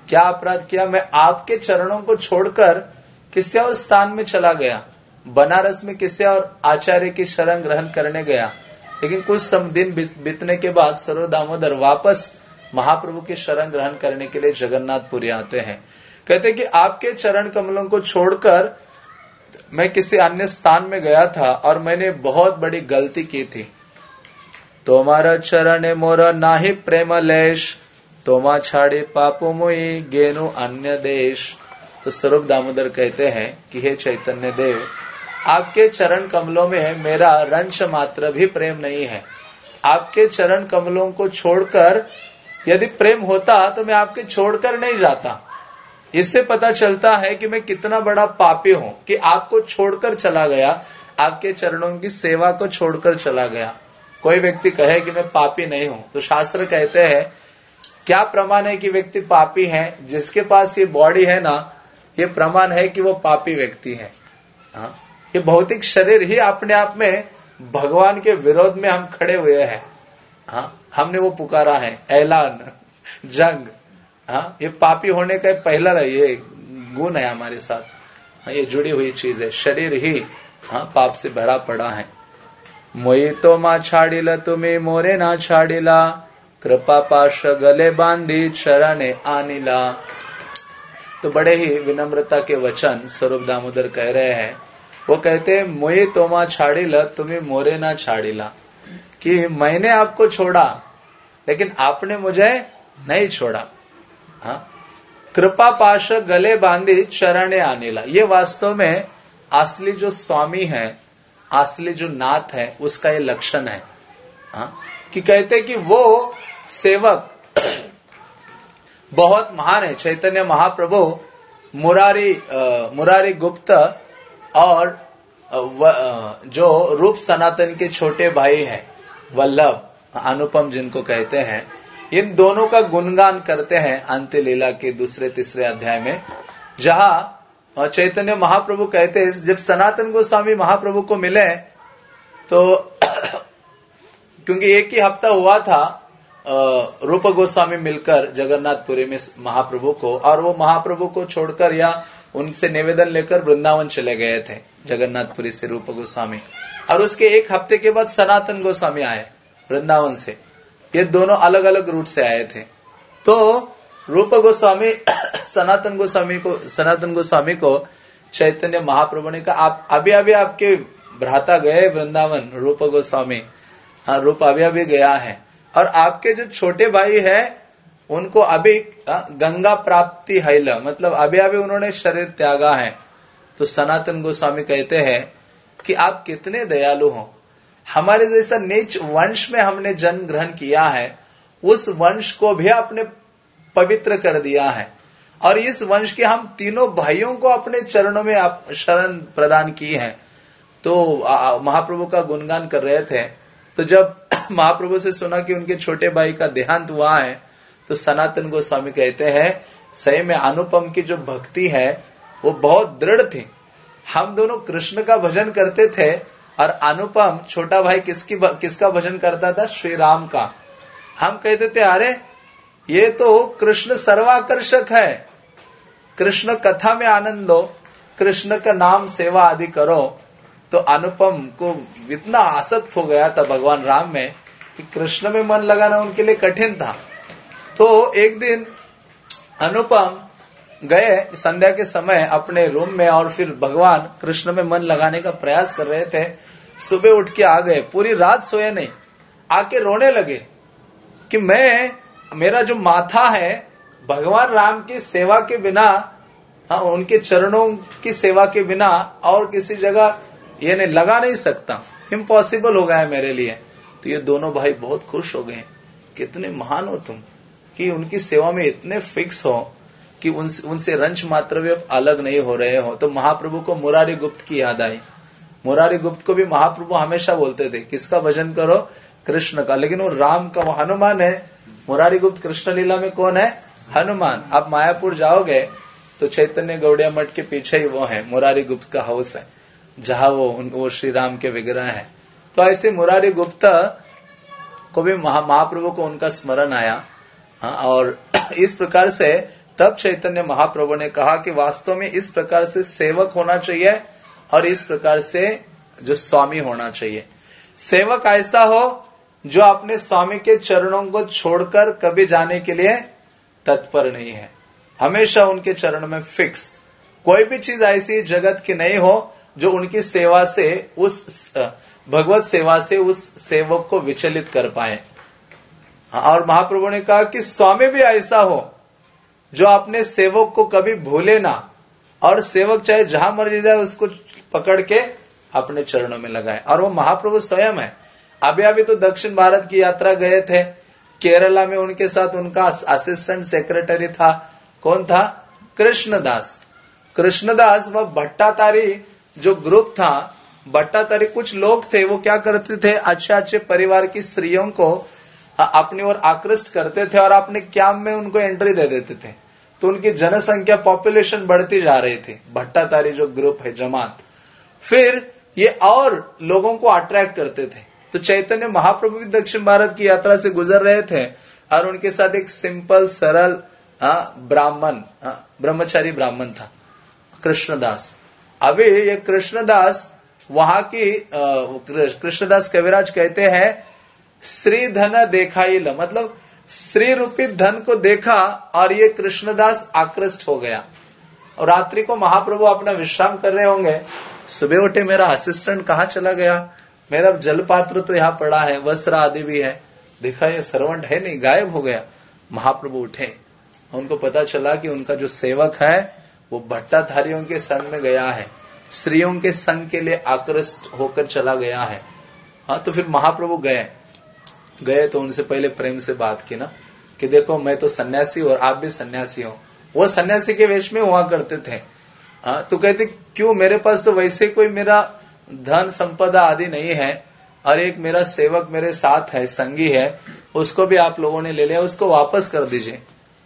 क्या अपराध किया? मैं आपके चरणों को छोड़कर किसी और स्थान में चला गया। बनारस में किसी और आचार्य की शरण ग्रहण करने गया। लेकिन कुछ दिन बीतने के बाद सरो दामोदर वापस महाप्रभु की शरण ग्रहण करने के लिए जगन्नाथपुरी आते हैं। कहते कि आपके चरण कमलों को छोड़कर मैं किसी अन्य स्थान में गया था और मैंने बहुत बड़ी गलती की थी। तोमारा चरण मोर नाही प्रेम लेश तोमा छाड़े पापो मोई गेनु अन्य देश। तो स्वरूप दामोदर कहते हैं कि हे चैतन्य देव, आपके चरण कमलों में मेरा रंश मात्र भी प्रेम नहीं है। आपके चरण कमलों को छोड़कर यदि प्रेम होता तो मैं आपके छोड़कर नहीं जाता। इससे पता चलता है कि मैं कितना बड़ा पापी हूँ कि आपको छोड़कर चला गया, आपके चरणों की सेवा को छोड़कर चला गया। कोई व्यक्ति कहे कि मैं पापी नहीं हूँ तो शास्त्र कहते हैं क्या प्रमाण है कि व्यक्ति पापी है? जिसके पास ये बॉडी है ना, ये प्रमाण है कि वो पापी व्यक्ति है। हाँ? ये भौतिक शरीर ही अपने आप में भगवान के विरोध में हम खड़े हुए हैं। हाँ? हमने वो पुकारा है, ऐलान, जंग। हाँ? ये पापी होने का पहला ये गुण है हमारे साथ। हाँ ये जुड़ी हुई चीज़ है। शरीर ही हाँ पाप से भरा पड़ा है। मोई तो माँ छाड़ीला, तुम्हें मोरे ना छाड़ीला। कृपा पाश गले बांधी चरणे आनीला तो बड़े ही विनम्रता के वचन स्वरूप दामोदर कह रहे हैं। वो कहते हैं, मोई तोमा छाड़ीला, तुम्हें मोरे ना छाड़ीला। कि मैंने आपको छोड़ा, लेकिन आपने मुझे नहीं छोड़ा। हाँ? कृपा पाश गले बांधी चरणे आनेला ये वास्तव में असली जो स्वामी है असली जो नाथ है, उसका ये लक्षण है। हाँ? कि कहते कि वो सेवक बहुत महान है। चैतन्य महाप्रभु, मुरारी मुरारी गुप्त और जो रूप सनातन के छोटे भाई हैं, वल्लभ, अनुपम जिनको कहते हैं, इन दोनों का गुणगान करते हैं अंत्य लीला के दूसरे तीसरे अध्याय में, जहाँ चैतन्य महाप्रभु कहते हैं, जब सनातन गोस्वामी महाप्रभु को मिले तो क्योंकि एक ही हफ़्ता हुआ था रूप गोस्वामी मिलकर जगन्नाथपुरी में महाप्रभु को और वो महाप्रभु को छोड़कर या उनसे निवेदन लेकर वृंदावन चले गए थे, जगन्नाथपुरी से रूप गोस्वामी। और उसके एक हफ़्ते के बाद सनातन गोस्वामी आए, वृंदावन से। ये दोनों अलग अलग रूट से आए थे। तो रूप गोस्वामी, सनातन गोस्वामी को, सनातन गोस्वामी को, चैतन्य महाप्रभु ने कहा, आप अभी अभी आपके भ्राता गए वृंदावन, रूप गोस्वामी। हाँ रूप अभी अभी गया है। और आपके जो छोटे भाई है, उनको अभी गंगा प्राप्ति हैल मतलब अभी अभी उन्होंने शरीर त्यागा है। तो सनातन गोस्वामी कहते हैं कि आप कितने दयालु हो। हमारे जैसा नीच वंश में हमने जन्म ग्रहण किया है, उस वंश को भी आपने पवित्र कर दिया है। और इस वंश के हम तीनों भाइयों को अपने चरणों में आप शरण प्रदान की है। तो महाप्रभु का गुणगान कर रहे थे। तो जब महाप्रभु से सुना कि उनके छोटे भाई का देहांत हुआ है तो सनातन गोस्वामी कहते हैं, सही में अनुपम की जो भक्ति है, वो बहुत दृढ़ थी। हम दोनों कृष्ण का भजन करते थे, और अनुपम छोटा भाई किसकी किसका भजन करता था? श्री राम का। हम कहते थे, अरे, ये तो कृष्ण सर्वाकर्षक है। कृष्ण कथा में आनंद लो, कृष्ण का नाम सेवा आदि करो। तो अनुपम को इतना आसक्त हो गया था भगवान राम में कि कृष्ण में मन लगाना उनके लिए कठिन था। तो एक दिन अनुपम गए, संध्या के समय अपने रूम में और फिर भगवान कृष्ण में मन लगाने का प्रयास कर रहे थे। सुबह उठ के आ गए। पूरी रात सोए नहीं। आके रोने लगे कि मैं, मेरा जो माथा है, भगवान राम की सेवा के बिना हाँ उनके चरणों की सेवा के बिना और किसी जगह ये नहीं, लगा नहीं सकता। इम्पॉसिबल हो गया है मेरे लिए। तो ये दोनों भाई बहुत खुश हो गए कितने महान हो तुम कि उनकी सेवा में इतने फिक्स हो कि उन, उनसे रंच मात्र भी अलग नहीं हो रहे हो। तो महाप्रभु को मुरारी गुप्त की याद आई। मुरारी गुप्त को भी महाप्रभु हमेशा बोलते थे किसका भजन करो? कृष्ण का। लेकिन वो राम का वो हनुमान है। मुरारी गुप्त कृष्ण लीला में कौन है? हनुमान। आप मायापुर जाओगे तो चैतन्य गौड़िया मठ के पीछे ही वो है। मुरारी गुप्त का हाउस है जहाँ वो वो श्री राम के विग्रह है। तो ऐसे मुरारी गुप्त को भी महाप्रभु को उनका स्मरण आया। हाँ, और इस प्रकार से तब चैतन्य महाप्रभु ने कहा कि वास्तव में इस प्रकार से सेवक होना चाहिए और इस प्रकार से जो स्वामी होना चाहिए। सेवक ऐसा हो जो अपने स्वामी के चरणों को छोड़कर कभी जाने के लिए तत्पर नहीं है। हमेशा उनके चरण में फिक्स। कोई भी चीज़ ऐसी जगत की नहीं हो जो उनकी सेवा से उस भगवत सेवा से उस सेवक को विचलित कर पाए। हाँ, और महाप्रभु ने कहा कि स्वामी भी ऐसा हो जो अपने सेवक को कभी भूले ना और सेवक चाहे जहाँ मर्ज़ी जाए उसको पकड़ के अपने चरणों में लगाए। और वो महाप्रभु स्वयं है। अभी अभी तो दक्षिण भारत की यात्रा गए थे। केरला में उनके साथ उनका असिस्टेंट सेक्रेटरी था। कौन था? कृष्णदास। कृष्णदास वह भट्टातारी जो ग्रुप था भट्टातारी कुछ लोग थे, वो क्या करते थे? अच्छे अच्छे परिवार की स्त्रियों को अपनी ओर आकृष्ट करते थे और अपने कैंप में उनको एंट्री दे देते थे। तो उनकी जनसंख्या पॉपुलेशन बढ़ती जा रही थी। भट्टातारी जो ग्रुप है, जमात। फिर ये और लोगों को अट्रैक्ट करते थे। तो चैतन्य महाप्रभु भी दक्षिण भारत की यात्रा से गुजर रहे थे और उनके साथ एक सिंपल सरल ब्राह्मण ब्रह्मचारी ब्राह्मण था, कृष्णदास। अभी ये कृष्णदास वहाँ की कृष्णदास कविराज कहते हैं श्री धन देखाई ल मतलब श्री रूपी धन को देखा और ये कृष्णदास आकृष्ट हो गया। और रात्रि को महाप्रभु अपना विश्राम कर रहे होंगे। सुबह उठे मेरा असिस्टेंट कहा चला गया? मेरा जल पात्र तो यहाँ पड़ा है, वस्त्र आदि भी है। देखा, ये सर्वंट है नहीं, गायब हो गया। महाप्रभु उठे। उनको पता चला कि उनका जो सेवक है, वो भट्टाधारियों के संग में गया है। स्त्रियों के संग के लिए आकृष्ट होकर चला गया है। हाँ तो फिर महाप्रभु गए। गए तो उनसे पहले प्रेम से बात की ना कि देखो मैं तो सन्यासी और आप भी सन्यासी हो। वो सन्यासी के वेश में हुआ करते थे। आ, तो कहते क्यों? मेरे पास तो वैसे कोई मेरा धन संपदा आदि नहीं है। और एक मेरा सेवक मेरे साथ है संगी है। उसको भी आप लोगों ने ले लिया उसको वापस कर दीजिए।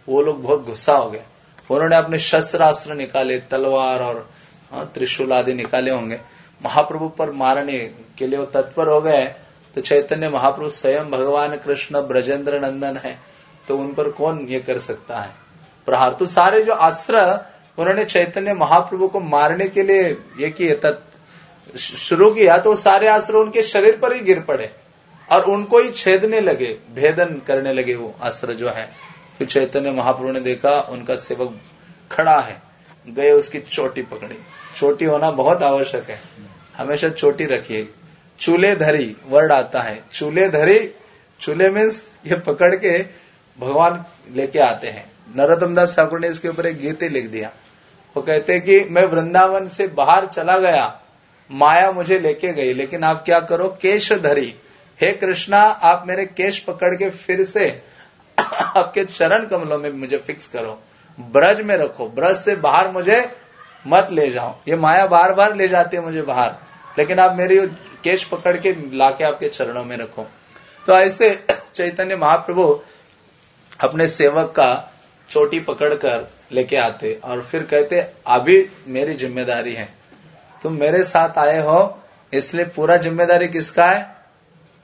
वो लोग बहुत गुस्सा हो गए। उन्होंने अपने शस्त्रास्त्र निकाले तलवार और त्रिशूल आदि निकाले होंगे। महाप्रभु पर मारने के लिए वो तत्पर हो गए तो चैतन्य महाप्रभु स्वयं भगवान कृष्ण ब्रजेंद्र नंदन है तो उन पर कौन ये कर सकता है? प्रहार। तो सारे जो अस्त्र, उन्होंने चैतन्य महाप्रभु को मारने के लिए ये किए शुरू किया तो सारे अस्त्र उनके शरीर पर ही गिर पड़े। और उनको ही छेदने लगे, भेदन करने लगे वो अस्त्र जो है। फिर चैतन्य महाप्रभु ने देखा, उनका सेवक खड़ा है, गए उसकी चोटी पकड़ी। चोटी होना बहुत आवश्यक है। हमेशा चोटी रखिए। चूल्हे धरी वर्ड आता है। चूल्हे धरी, चूल्हे मीन्स ये पकड़ के भगवान लेके आते हैं। नरोत्तम दास ठाकुर ने इसके ऊपर एक गीत लिख दिया। वो कहते हैं कि, मैं वृंदावन से बाहर चला गया। माया मुझे लेके गई, लेकिन आप क्या करो? केश धरी। हे कृष्णा, आप मेरे केश पकड़ के फिर से आपके चरण कमलों में मुझे फिक्स करो। ब्रज में रखो। ब्रज से बाहर मुझे मत ले जाओ। ये माया बार बार ले जाती है मुझे बाहर। लेकिन आप मेरी केश पकड़ के लाके आपके चरणों में रखो। तो ऐसे चैतन्य महाप्रभु अपने सेवक का चोटी पकड़कर लेके आते और फिर कहते अभी मेरी ज़िम्मेदारी है। तुम मेरे साथ आए हो इसलिए पूरा ज़िम्मेदारी किसका है?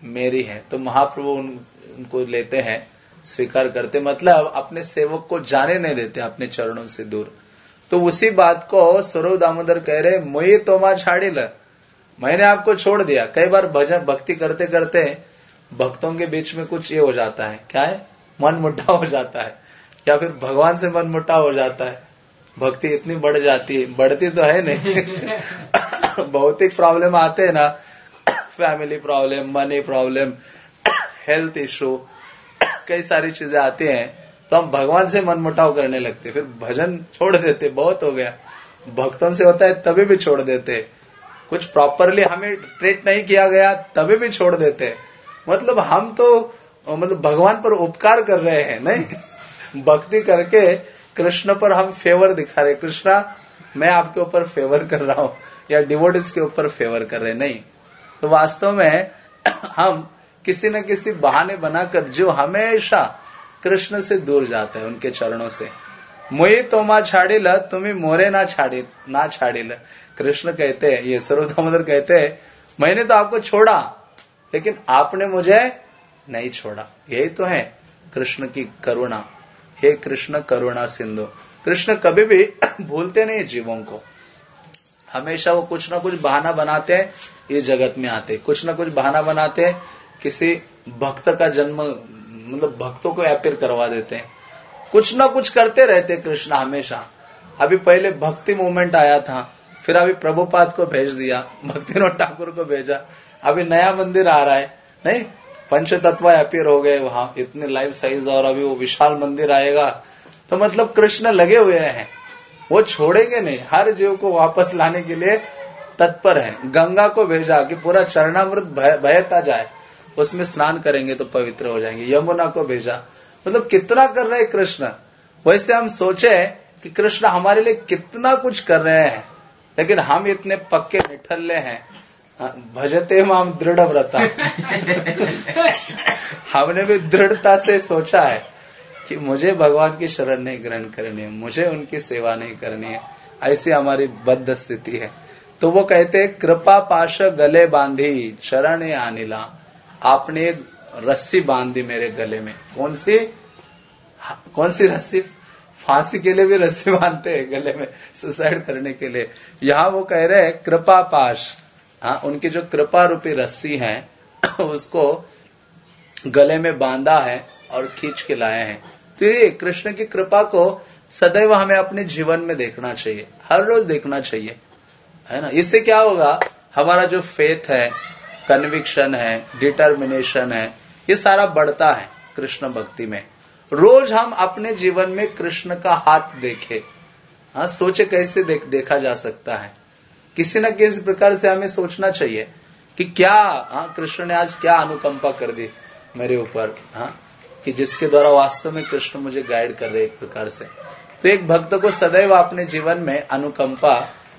मेरी है। तो महाप्रभु उन, उनको लेते हैं स्वीकार करते। मतलब अपने सेवक को जाने नहीं देते अपने चरणों से दूर। तो उसी बात को स्वरूप दामोदर कह रहे मोई तोमा छाड़ी ल मैंने आपको छोड़ दिया। कई बार भजन, भक्ति करते करते भक्तों के बीच में कुछ ये हो जाता है। क्या है? मन मुट्ठा हो जाता है। या फिर भगवान से मन मुट्ठा हो जाता है। भक्ति इतनी बढ़ जाती है। बढ़ती तो है नहीं। भौतिक प्रॉब्लम आते हैं ना। Family problem, money problem, health issue, कई सारी चीज़ें आती हैं। तो हम भगवान से मन मुटाव करने लगते, फिर भजन छोड़ देते, बहुत हो गया। भक्तों से होता है तभी भी छोड़ देते। कुछ प्रॉपरली हमें ट्रीट नहीं किया गया, तभी भी छोड़ देते। मतलब हम तो मतलब भगवान पर उपकार कर रहे हैं, नहीं? भक्ति करके कृष्ण पर हम फेवर दिखा रहे कृष्णा, मैं आपके ऊपर फेवर कर रहा हूँ, या डिवोटिस के ऊपर फेवर कर रहे नहीं? तो वास्तव में हम किसी न किसी बहाने बनाकर जो हमेशा कृष्ण से दूर जाते है, उनके चरणों से। मुई तो माँ छाड़िल तुम्हें मोरे ना छाड़ी, ना छाड़िल। कृष्ण कहते हैं, ये सर्व कहते हैं, मैंने तो आपको छोड़ा, लेकिन आपने मुझे नहीं छोड़ा। यही तो है कृष्ण की करुणा। हे कृष्ण, करुणा सिंधु। कृष्ण कभी भी भूलते नहीं जीवों को। हमेशा वो कुछ ना कुछ बहाना बनाते हैं, ये जगत में आते कुछ ना कुछ बहाना बनाते हैं, किसी भक्त का जन्म मतलब भक्तों को अपीयर करवा देते हैं। कुछ ना कुछ करते रहते कृष्ण हमेशा। अभी पहले भक्ति मूवमेंट आया था, फिर अभी प्रभुपाद को भेज दिया, भक्तिनाथ ठाकुर को भेजा। अभी नया मंदिर आ रहा है। नहीं पंच तत्व अपीयर हो गए वहाँ। इतने लाइफ साइज़ और अभी वो विशाल मंदिर आएगा। तो मतलब कृष्ण लगे हुए हैं। वो छोड़ेंगे नहीं। हर जीव को वापस लाने के लिए तत्पर है। गंगा को भेजा कि पूरा चरणामृत बहता जाए। उसमें स्नान करेंगे तो पवित्र हो जाएँगे। यमुना को भेजा। मतलब कितना कर रहे कृष्ण? वैसे हम सोचे कि कृष्ण हमारे लिए कितना कुछ कर रहे हैं। लेकिन हम इतने पक्के निठल्ले हैं। भजते माम दृढ़ व्रता। हमने भी दृढ़ता से सोचा है कि मुझे भगवान की शरण नहीं ग्रहण करनी है, मुझे उनकी सेवा नहीं करनी है। ऐसी हमारी बद्ध स्थिति है। तो वो कहते कृपा पाश गले बांधी, शरण आनिला। आपने एक रस्सी बाँध दी मेरे गले में। कौन सी? कौन सी रस्सी? फांसी के लिए भी रस्सी बांधते हैं गले में, सुसाइड करने के लिए। यहाँ वो कह रहे हैं, कृपा पाश। हाँ उनकी जो कृपा रूपी रस्सी है, उसको गले में बांधा है और खींच के लाए हैं। तो ये कृष्ण की कृपा को सदैव हमें अपने जीवन में देखना चाहिए। हर रोज देखना चाहिए। है ना? इससे क्या होगा? हमारा जो फेथ है कन्विक्शन है डिटर्मिनेशन है ये सारा बढ़ता है कृष्ण भक्ति में। रोज हम अपने जीवन में कृष्ण का हाथ देखे। हाँ सोचे कैसे देख, देखा जा सकता है। किसी न किसी प्रकार से हमें सोचना चाहिए कि क्या हाँ कृष्ण ने आज क्या अनुकंपा कर दी मेरे ऊपर हाँ कि जिसके द्वारा वास्तव में कृष्ण मुझे गाइड कर रहे एक प्रकार से। तो एक भक्त को सदैव अपने जीवन में अनुकंपा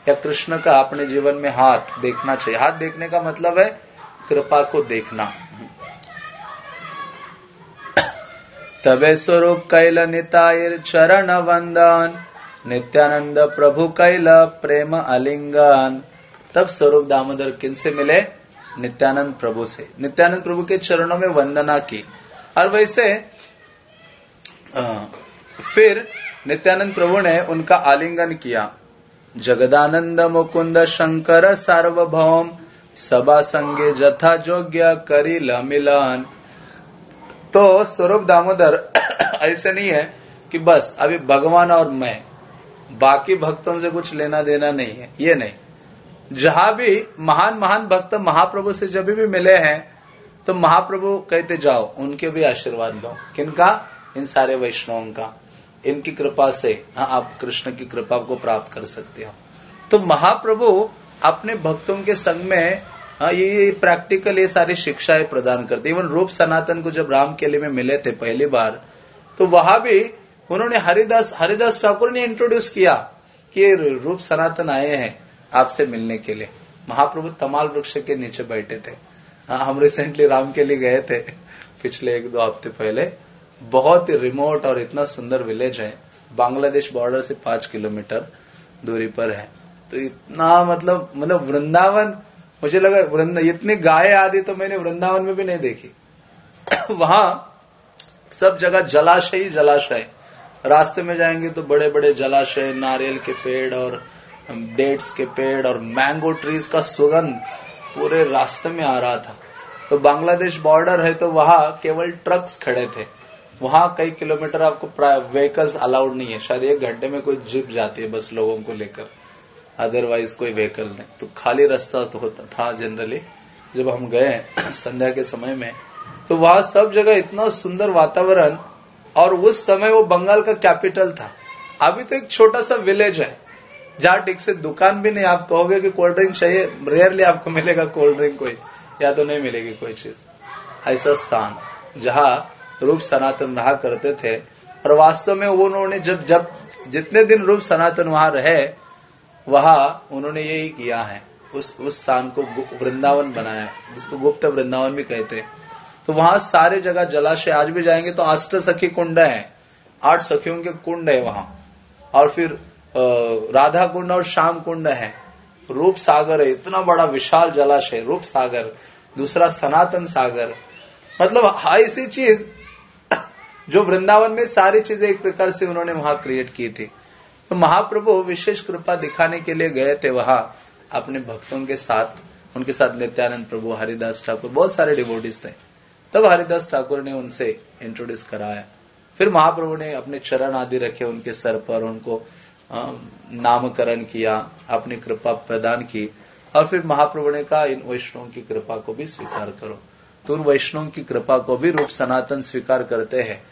या कृष्ण का अपने जीवन में हाथ देखना चाहिए। हाथ देखने का मतलब है कृपा को देखना। तबे स्वरूप कैल नितायर चरण वंदन, नित्यानंद प्रभु कैल प्रेम अलिंगन। तब स्वरूप दामोदर किन से मिले? नित्यानंद प्रभु से। नित्यानंद प्रभु के चरणों में वंदना की। और वैसे फिर नित्यानंद प्रभु ने उनका आलिंगन किया। जगदानंद मुकुंद शंकर सार्वभौम सभा संगे जथा जोग्य करी मिलन तो स्वरूप दामोदर, ऐसे नहीं है कि बस, अभी भगवान और मैं, बाकी भक्तों से कुछ लेना देना नहीं है, ये नहीं। जहाँ भी महान महान भक्त महाप्रभु से जब भी मिले हैं तो महाप्रभु कहते, जाओ, उनके भी आशीर्वाद लो। किनका? इन सारे वैष्णवों का। इनकी कृपा से हाँ आप कृष्ण की कृपा को प्राप्त कर सकते हो। तो महाप्रभु अपने भक्तों के संग में हाँ ये प्रैक्टिकल ये सारी शिक्षाएँ प्रदान करते। इवन रूप सनातन को जब राम केले में मिले थे पहली बार तो वहाँ भी उन्होंने हरिदास हरिदास ठाकुर ने इंट्रोड्यूस किया कि रूप सनातन आए हैं आपसे मिलने के लिए। महाप्रभु तमाल वृक्ष के नीचे बैठे थे। हाँ हम रिसेंटली राम के लिए गए थे, पिछले एक दो हफ़्ते पहले। बहुत ही रिमोट और इतना सुंदर विलेज है। बांग्लादेश बॉर्डर से पाँच किलोमीटर दूरी पर है। तो इतना मतलब मतलब वृंदावन, मुझे लगा वृंदा, इतनी गाय आदि तो मैंने वृंदावन में भी नहीं देखी। वहाँ सब जगह जलाशय ही जलाशय। रास्ते में जाएँगे तो बड़े बड़े जलाशय, नारियल के पेड़ और डेट्स के पेड़ और मैंगो ट्रीज का सुगंध पूरे रास्ते में आ रहा था। तो बांग्लादेश बॉर्डर है तो वहाँ केवल ट्रक्स खड़े थे। वहाँ कई किलोमीटर आपको व्हीकल्स अलाउड नहीं है। शायद एक घंटे में कोई जिप जाती है बस लोगों को लेकर। अदरवाइज़ कोई व्हीकल नहीं। तो खाली रास्ता तो होता था जनरली जब हम गए संध्या के समय में तो वहाँ सब जगह इतना सुंदर वातावरण और उस समय वो बंगाल का कैपिटल था। अभी तो एक छोटा सा विलेज है, जहाँ ठीक से दुकान भी नहीं। आप कहोगे कि कोल्ड ड्रिंक चाहिए रेयरली आपको मिलेगा कोल्ड ड्रिंक कोई, या तो नहीं मिलेगी कोई चीज़। ऐसा स्थान, जहाँ रूप सनातन रहा करते थे। और वास्तव में उन्होंने जब जब जितने दिन रूप सनातन वहाँ रहे वहाँ उन्होंने यही किया है। उस उस स्थान को वृंदावन बनाया। जिसको गुप्त वृंदावन भी कहते हैं। तो वहाँ सारे जगह जलाशय आज भी जाएँगे तो अष्ट सखी कुंड है। आठ सखियों के कुंड है वहाँ। और फिर राधा कुंड और श्याम कुंड है। रूप सागर है। इतना बड़ा विशाल जलाशय, रूप सागर। दूसरा सनातन सागर। मतलब ऐसी चीज़, जो वृंदावन में सारी चीज़ें एक प्रकार से उन्होंने वहाँ क्रिएट की थी। तो महाप्रभु विशेष कृपा दिखाने के लिए गए थे वहाँ, अपने भक्तों के साथ, उनके साथ नित्यानंद प्रभु, हरिदास ठाकुर, बहुत सारे डिवोटिस थे। तब हरिदास ठाकुर ने उनसे इंट्रोड्यूस कराया। फिर महाप्रभु ने अपने चरण आदि रखे उनके सर पर, उनको नामकरण किया, अपनी कृपा प्रदान की, और फिर महाप्रभु ने कहा, इन वैष्णव की कृपा को भी स्वीकार करो। तो उन वैष्णव की कृपा को भी रूप सनातन स्वीकार करते हैं,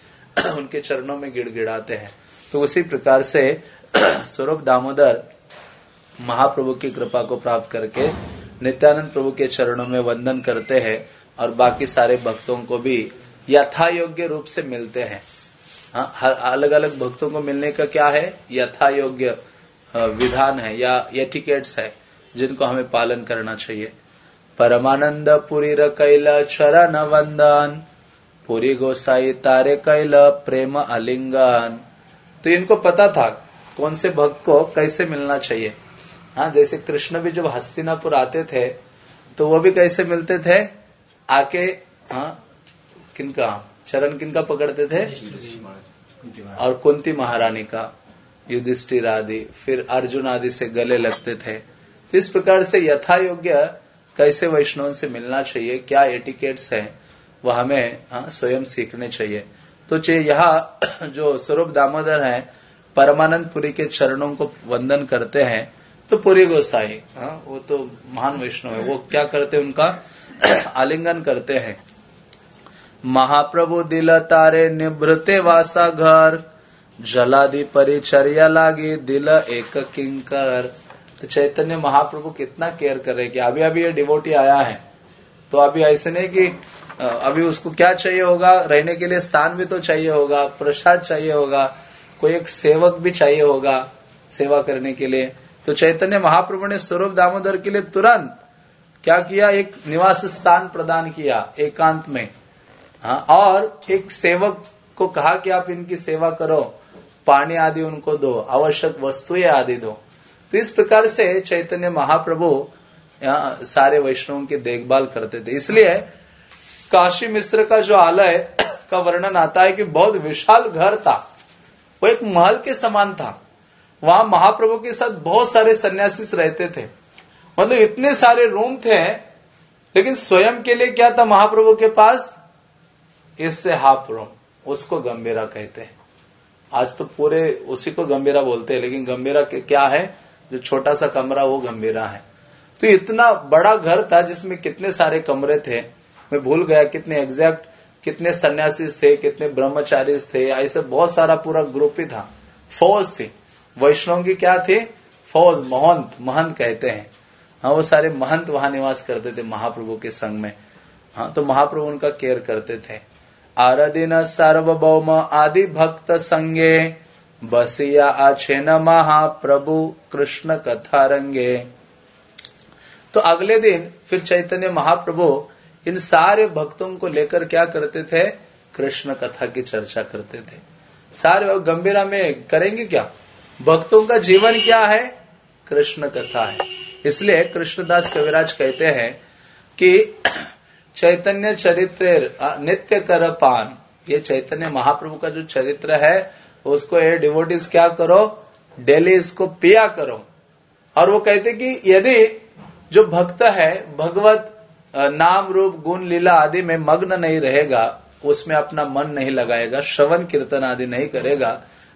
उनके चरणों में गिड़गिड़ाते हैं। तो उसी प्रकार से स्वरूप दामोदर महाप्रभु की कृपा को प्राप्त करके नित्यानंद प्रभु के चरणों में वंदन करते हैं और बाकी सारे भक्तों को भी यथा योग्य रूप से मिलते हैं। हाँ, हर अलग अलग भक्तों को मिलने का क्या है? यथा योग्य विधान है या एटिकेट्स है जिनको हमें पालन करना चाहिए। परमानंद पुरी कैल चरण वंदन पुरी गोसाई तारे कैल प्रेम अलिंगन। तो इनको पता था कौन से भक्त को कैसे मिलना चाहिए? हाँ जैसे कृष्ण भी जब हस्तिनापुर आते थे तो वो भी कैसे मिलते थे? आके हाँ किनका चरण किनका पकड़ते थे? और कुंती महारानी का युधिष्ठिर आदि फिर अर्जुन आदि से गले लगते थे। इस प्रकार से यथा योग्य कैसे वैष्णव से मिलना चाहिए? क्या एटिकेट्स है? वह हमें हाँ, स्वयं सीखने चाहिए। तो यहाँ जो स्वरूप दामोदर है परमानंद पुरी के चरणों को वंदन करते हैं तो पुरी गोसाई हाँ, वो तो महान वैष्णव है वो क्या करते हैं उनका आलिंगन करते हैं। महाप्रभु दिल तारे निभृते वासा घर जलादि परिचर्या लागी दिल एक किंकर। तो चैतन्य महाप्रभु कितना केयर कर रहे कि अभी अभी ये डिवोटी आया है तो अभी ऐसे नहीं कि अभी उसको क्या चाहिए होगा रहने के लिए स्थान भी तो चाहिए होगा प्रसाद चाहिए होगा कोई एक सेवक भी चाहिए होगा सेवा करने के लिए। तो चैतन्य महाप्रभु ने स्वरूप दामोदर के लिए तुरंत क्या किया? एक निवास स्थान प्रदान किया एकांत में। हाँ और एक सेवक को कहा कि आप इनकी सेवा करो, पानी आदि उनको दो, आवश्यक वस्तुएँ आदि दो। तो इस प्रकार से चैतन्य महाप्रभु सारे वैष्णवों की देखभाल करते थे। इसलिए काशी मिश्र का जो आलय का वर्णन आता है कि बहुत विशाल घर था। वो एक महल के समान था। वहाँ महाप्रभु के साथ बहुत सारे सन्यासी रहते थे। मतलब इतने सारे रूम थे, लेकिन स्वयं के लिए क्या था महाप्रभु के पास? इससे हाफ़ रूम, उसको गंभीरा कहते हैं। आज तो पूरे उसी को गंभीरा बोलते हैं, लेकिन गंभीरा क्या है? जो छोटा सा कमरा, वो गंभीरा है। तो इतना बड़ा घर था जिसमें कितने सारे कमरे थे, मैं भूल गया कितने एग्जैक्ट कितने सन्यासी थे, कितने ब्रह्मचारी थे ऐसे बहुत सारा पूरा ग्रुप ही था। फौज थी। वैष्णव की क्या थी? फौज महंत महंत कहते हैं। हाँ वो सारे महंत वहाँ निवास करते थे महाप्रभु के संग में। हाँ तो महाप्रभु उनका केयर करते थे। आरदिन सार्वभौम आदि भक्त संगे, बसिया आछेन महाप्रभु कृष्ण कथा रंगे। तो अगले दिन फिर चैतन्य महाप्रभु इन सारे भक्तों को लेकर क्या करते थे? कृष्ण कथा की चर्चा करते थे। सारे गंभीरा में, करेंगे क्या? भक्तों का जीवन क्या है? कृष्ण कथा है। इसलिए कृष्णदास कविराज कहते हैं कि चैतन्य चरित्र नित्य कर पान। ये चैतन्य महाप्रभु का जो चरित्र है, उसको ये डिवोटिस क्या करो? डेली इसको पिया करो। और वो कहते कि यदि जो भक्त है, भगवत नाम रूप, गुण, लीला आदि में मग्न नहीं रहेगा, उसमें अपना मन नहीं लगाएगा, श्रवण कीर्तन आदि नहीं करेगा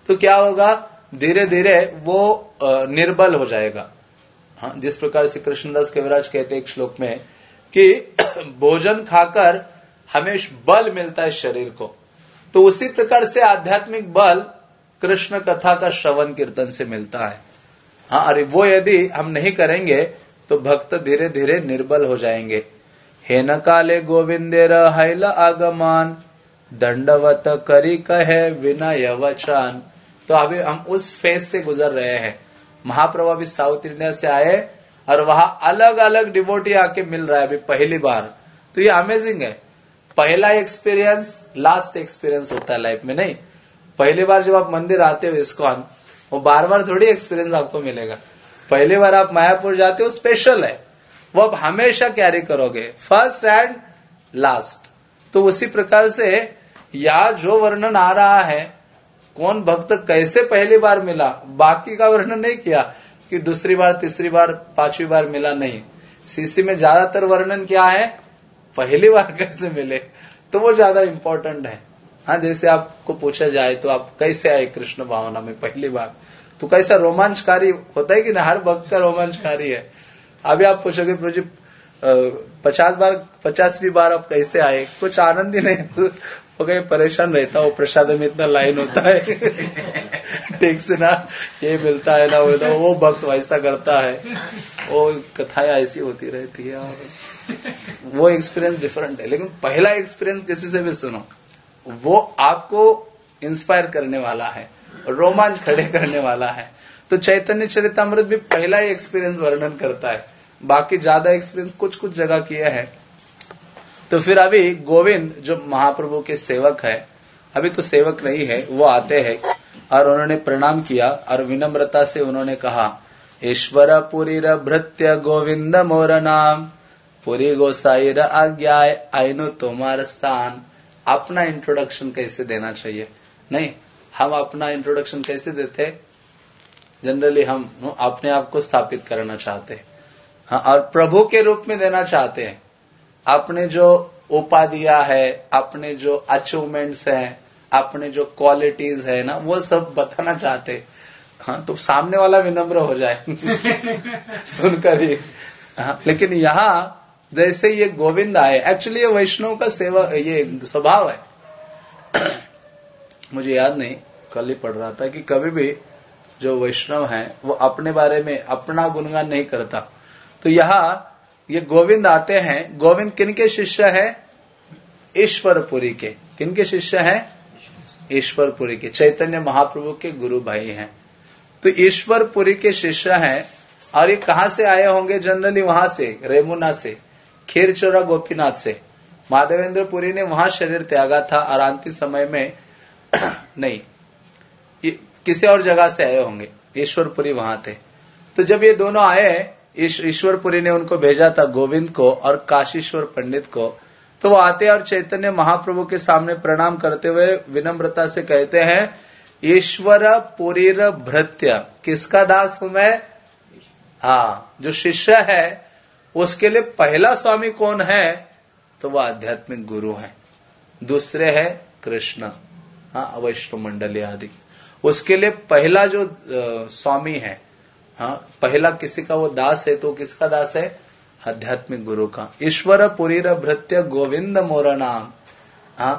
तो क्या होगा? धीरे धीरे वो निर्बल हो जाएगा। हाँ जिस प्रकार से कृष्णदास कविराज कहते एक श्लोक में, कि भोजन खाकर हमेश बल मिलता है शरीर को। तो उसी प्रकार से आध्यात्मिक बल कृष्ण कथा का श्रवण कीर्तन से मिलता है। हाँ अरे वो यदि हम नहीं करेंगे तो भक्त धीरे धीरे निर्बल हो जाएँगे। हे न काले गोविंदेर हैल आगमान। दंडवत करी कहे विनय वचन। तो अभी हम उस फ़ेज़ से गुजर रहे हैं। महाप्रभु अभी साउथ इंडिया से आए और वहाँ अलग अलग डिवोटी आके मिल रहा है अभी पहली बार। तो ये अमेजिंग है। पहला एक्सपीरियंस लास्ट एक्सपीरियंस होता है लाइफ में, नहीं? पहली बार जब आप मंदिर आते हो इसकॉन, वो बार बार थोड़ी एक्सपीरियंस आपको मिलेगा। पहली बार आप मायापुर जाते हो स्पेशल है। वो आप हमेशा कैरी करोगे फ़र्स्ट एंड लास्ट तो उसी प्रकार से या जो वर्णन आ रहा है, कौन भक्त कैसे पहली बार मिला? बाकी का वर्णन नहीं किया कि दूसरी बार, तीसरी बार, पांचवी बार मिला नहीं। सीसी में ज़्यादातर वर्णन क्या है? पहली बार कैसे मिले? तो वो ज़्यादा इंपॉर्टेंट है। हाँ जैसे आपको पूछा जाए तो आप कैसे आए कृष्ण भावना में पहली बार? तो कैसा रोमांचकारी होता है कि ना हर भक्त का रोमांचकारी है। अभी आप पूछोगे, प्रभु पचास बार, पचासवीं बार आप कैसे आए? कुछ आनंद ही नहीं वो कहीं परेशान रहता वो प्रसाद में इतना लाइन होता है। ठीक से ना, ये मिलता है ना मिलता वो भक्त वैसा करता है। वो कथाएँ ऐसी होती रहती है और वो एक्सपीरियंस डिफरेंट है। लेकिन पहला एक्सपीरियंस किसी से भी सुनो, वो आपको इंस्पायर करने वाला है, रोमांच खड़े करने वाला है। तो चैतन्य चरितमृत भी पहला ही एक्सपीरियंस वर्णन करता है। बाकी ज़्यादा एक्सपीरियंस कुछ कुछ जगह किया है। तो फिर अभी गोविंद जो महाप्रभु के सेवक है, अभी तो सेवक नहीं है, वो आते हैं और उन्होंने प्रणाम किया और विनम्रता से उन्होंने कहा, ईश्वर पुरी भृत्य गोविंद मोर नाम, पुरी गोसाई आज्ञा आइनु तुम्हार स्थान। अपना इंट्रोडक्शन कैसे देना चाहिए? नहीं, हम अपना इंट्रोडक्शन कैसे देते? जनरली हम अपने आप को स्थापित करना चाहते हैं और प्रभु के रूप में देना चाहते हैं। अपने जो उपाधिया है अपने जो अचीवमेंट्स हैं अपने जो क्वालिटीज है ना वो सब बताना चाहते हाँ। तो सामने वाला विनम्र हो जाए। सुनकर ही। हाँ, लेकिन यहाँ जैसे ये गोविंद आए एक्चुअली ये वैष्णव का सेवा ये स्वभाव है। मुझे याद नहीं कल ही पढ़ रहा था कि कभी भी जो वैष्णव है वो अपने बारे में अपना गुणगान नहीं करता। तो यहाँ ये गोविंद आते हैं। गोविंद किनके शिष्य है? ईश्वरपुरी के। किनके शिष्य है? ईश्वरपुरी के। चैतन्य महाप्रभु के गुरु भाई हैं। तो ईश्वरपुरी के शिष्य हैं। और ये कहा से आए होंगे? जनरली वहाँ से, रेमुना से, खीरचोरा गोपीनाथ से। माधवेंद्र पुरी ने वहाँ शरीर त्यागा था और अंतिम समय में। नहीं किसी और जगह से आए होंगे। ईश्वरपुरी वहाँ थे। तो जब ये दोनों आए ईश्वरपुरी ने उनको भेजा था गोविंद को और काशीश्वर पंडित को। तो वो आते और चैतन्य महाप्रभु के सामने प्रणाम करते हुए विनम्रता से कहते हैं ईश्वर पुरी भृत्य। किसका दास हूँ मैं? हाँ जो शिष्य है, उसके लिए पहला स्वामी कौन है? तो वो आध्यात्मिक गुरु है। दूसरे है कृष्ण। हाँ वैष्णव मंडली आदि। उसके लिए पहला जो स्वामी है हाँ पहला किसी का वो दास है तो किसका दास है? आध्यात्मिक गुरु का। ईश्वर पुरी भृत्य गोविंद मोरा नाम। हाँ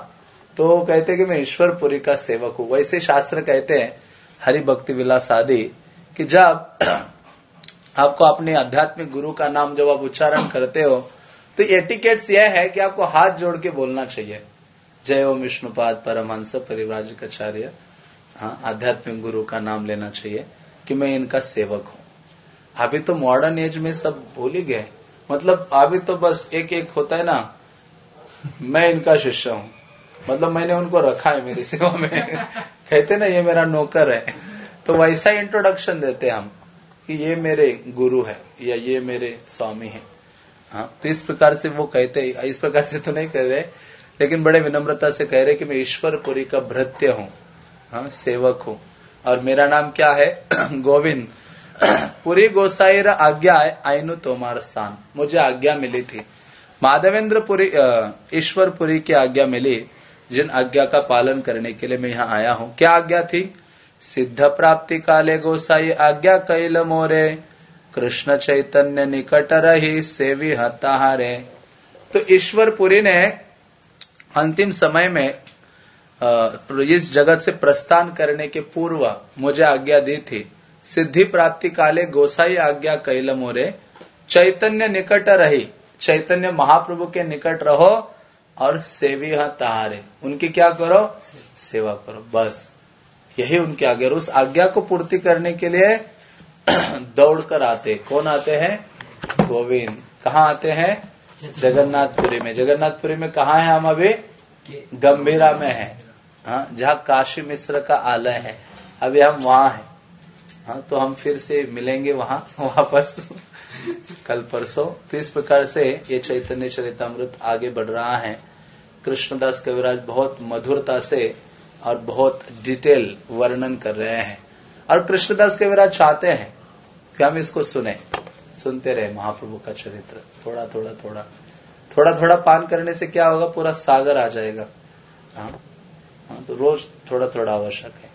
तो कहते कि मैं ईश्वर पुरी का सेवक हूँ। वैसे शास्त्र कहते हैं हरि भक्ति विलास आदि, कि जब आपको अपने आध्यात्मिक गुरु का नाम जब आप उच्चारण करते हो तो एटिकेट्स यह है कि आपको हाथ जोड़ के बोलना चाहिए। जय ओम विष्णुपाद परमहंस परिव्राजकाचार्य। हाँ आध्यात्मिक गुरु का नाम लेना चाहिए। कि मैं इनका सेवक हूँ। अभी तो मॉडर्न एज में सब भूल ही गए। मतलब अभी तो बस एक एक होता है ना, मैं इनका शिष्य हूँ। मतलब मैंने उनको रखा है मेरी सेवा में। कहते ना, ये मेरा नौकर है। तो वैसा इंट्रोडक्शन देते हम कि ये मेरे गुरु है या ये मेरे स्वामी है। हाँ तो इस प्रकार से वो कहते इस प्रकार से तो नहीं कर रहे, लेकिन बड़े विनम्रता से कह रहे कि मैं ईश्वरपुरी का भृत्य हूँ। हाँ सेवक हूँ। और मेरा नाम क्या है? गोविंद। पुरी गोसाई आज्ञा आईनु तोमार स्थान। मुझे आज्ञा मिली थी। माधवेंद्र पुरी ईश्वर पुरी की आज्ञा मिली, जिन आज्ञा का पालन करने के लिए मैं यहाँ आया हूँ। क्या आज्ञा थी? सिद्ध प्राप्ति काले गोसाई, आज्ञा कैल मोरे, कृष्ण चैतन्य निकट रही, सेवी हताहारे। तो ईश्वरपुरी ने अंतिम समय में इस जगत से प्रस्थान करने के पूर्व मुझे आज्ञा दी थी। सिद्धि प्राप्ति काले गोसाई आज्ञा कैल मोरे। चैतन्य निकट रही। चैतन्य महाप्रभु के निकट रहो और सेवी तहारे उनकी क्या करो? सेवा करो। बस। यही उनकी आज्ञा उस आज्ञा को पूर्ति करने के लिए दौड़ कर आते। कौन आते हैं? गोविंद। कहाँ आते हैं? जगन्नाथपुरी में। जगन्नाथपुरी में कहा है हम अभी? गंभीरा में है। हाँ जहाँ काशी मिश्र का आलय है, अभी हम वहाँ हैं। हाँ तो हम फिर से मिलेंगे वहाँ, वापस। कल परसों। तो इस प्रकार से ये चैतन्य चरितमृत आगे बढ़ रहा है। कृष्णदास कविराज बहुत मधुरता से और बहुत डिटेल वर्णन कर रहे हैं। और कृष्णदास कविराज चाहते हैं कि हम इसको सुने। सुनते रहे महाप्रभु का चरित्र। थोड़ा थोड़ा थोड़ा। थोड़ा थोड़ा पान करने से क्या होगा? पूरा सागर आ जाएगा। हाँ हाँ तो रोज थोड़ा थोड़ा आवश्यक है।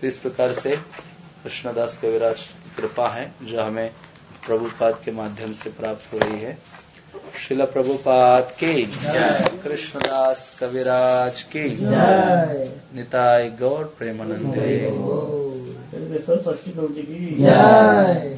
तो इस प्रकार से कृष्णदास कविराज कृपा है जो हमें प्रभुपाद के माध्यम से प्राप्त हो रही है। शिल प्रभुपाद की कृष्णदास कविराज की निताय गौर प्रेमानंदे। जय।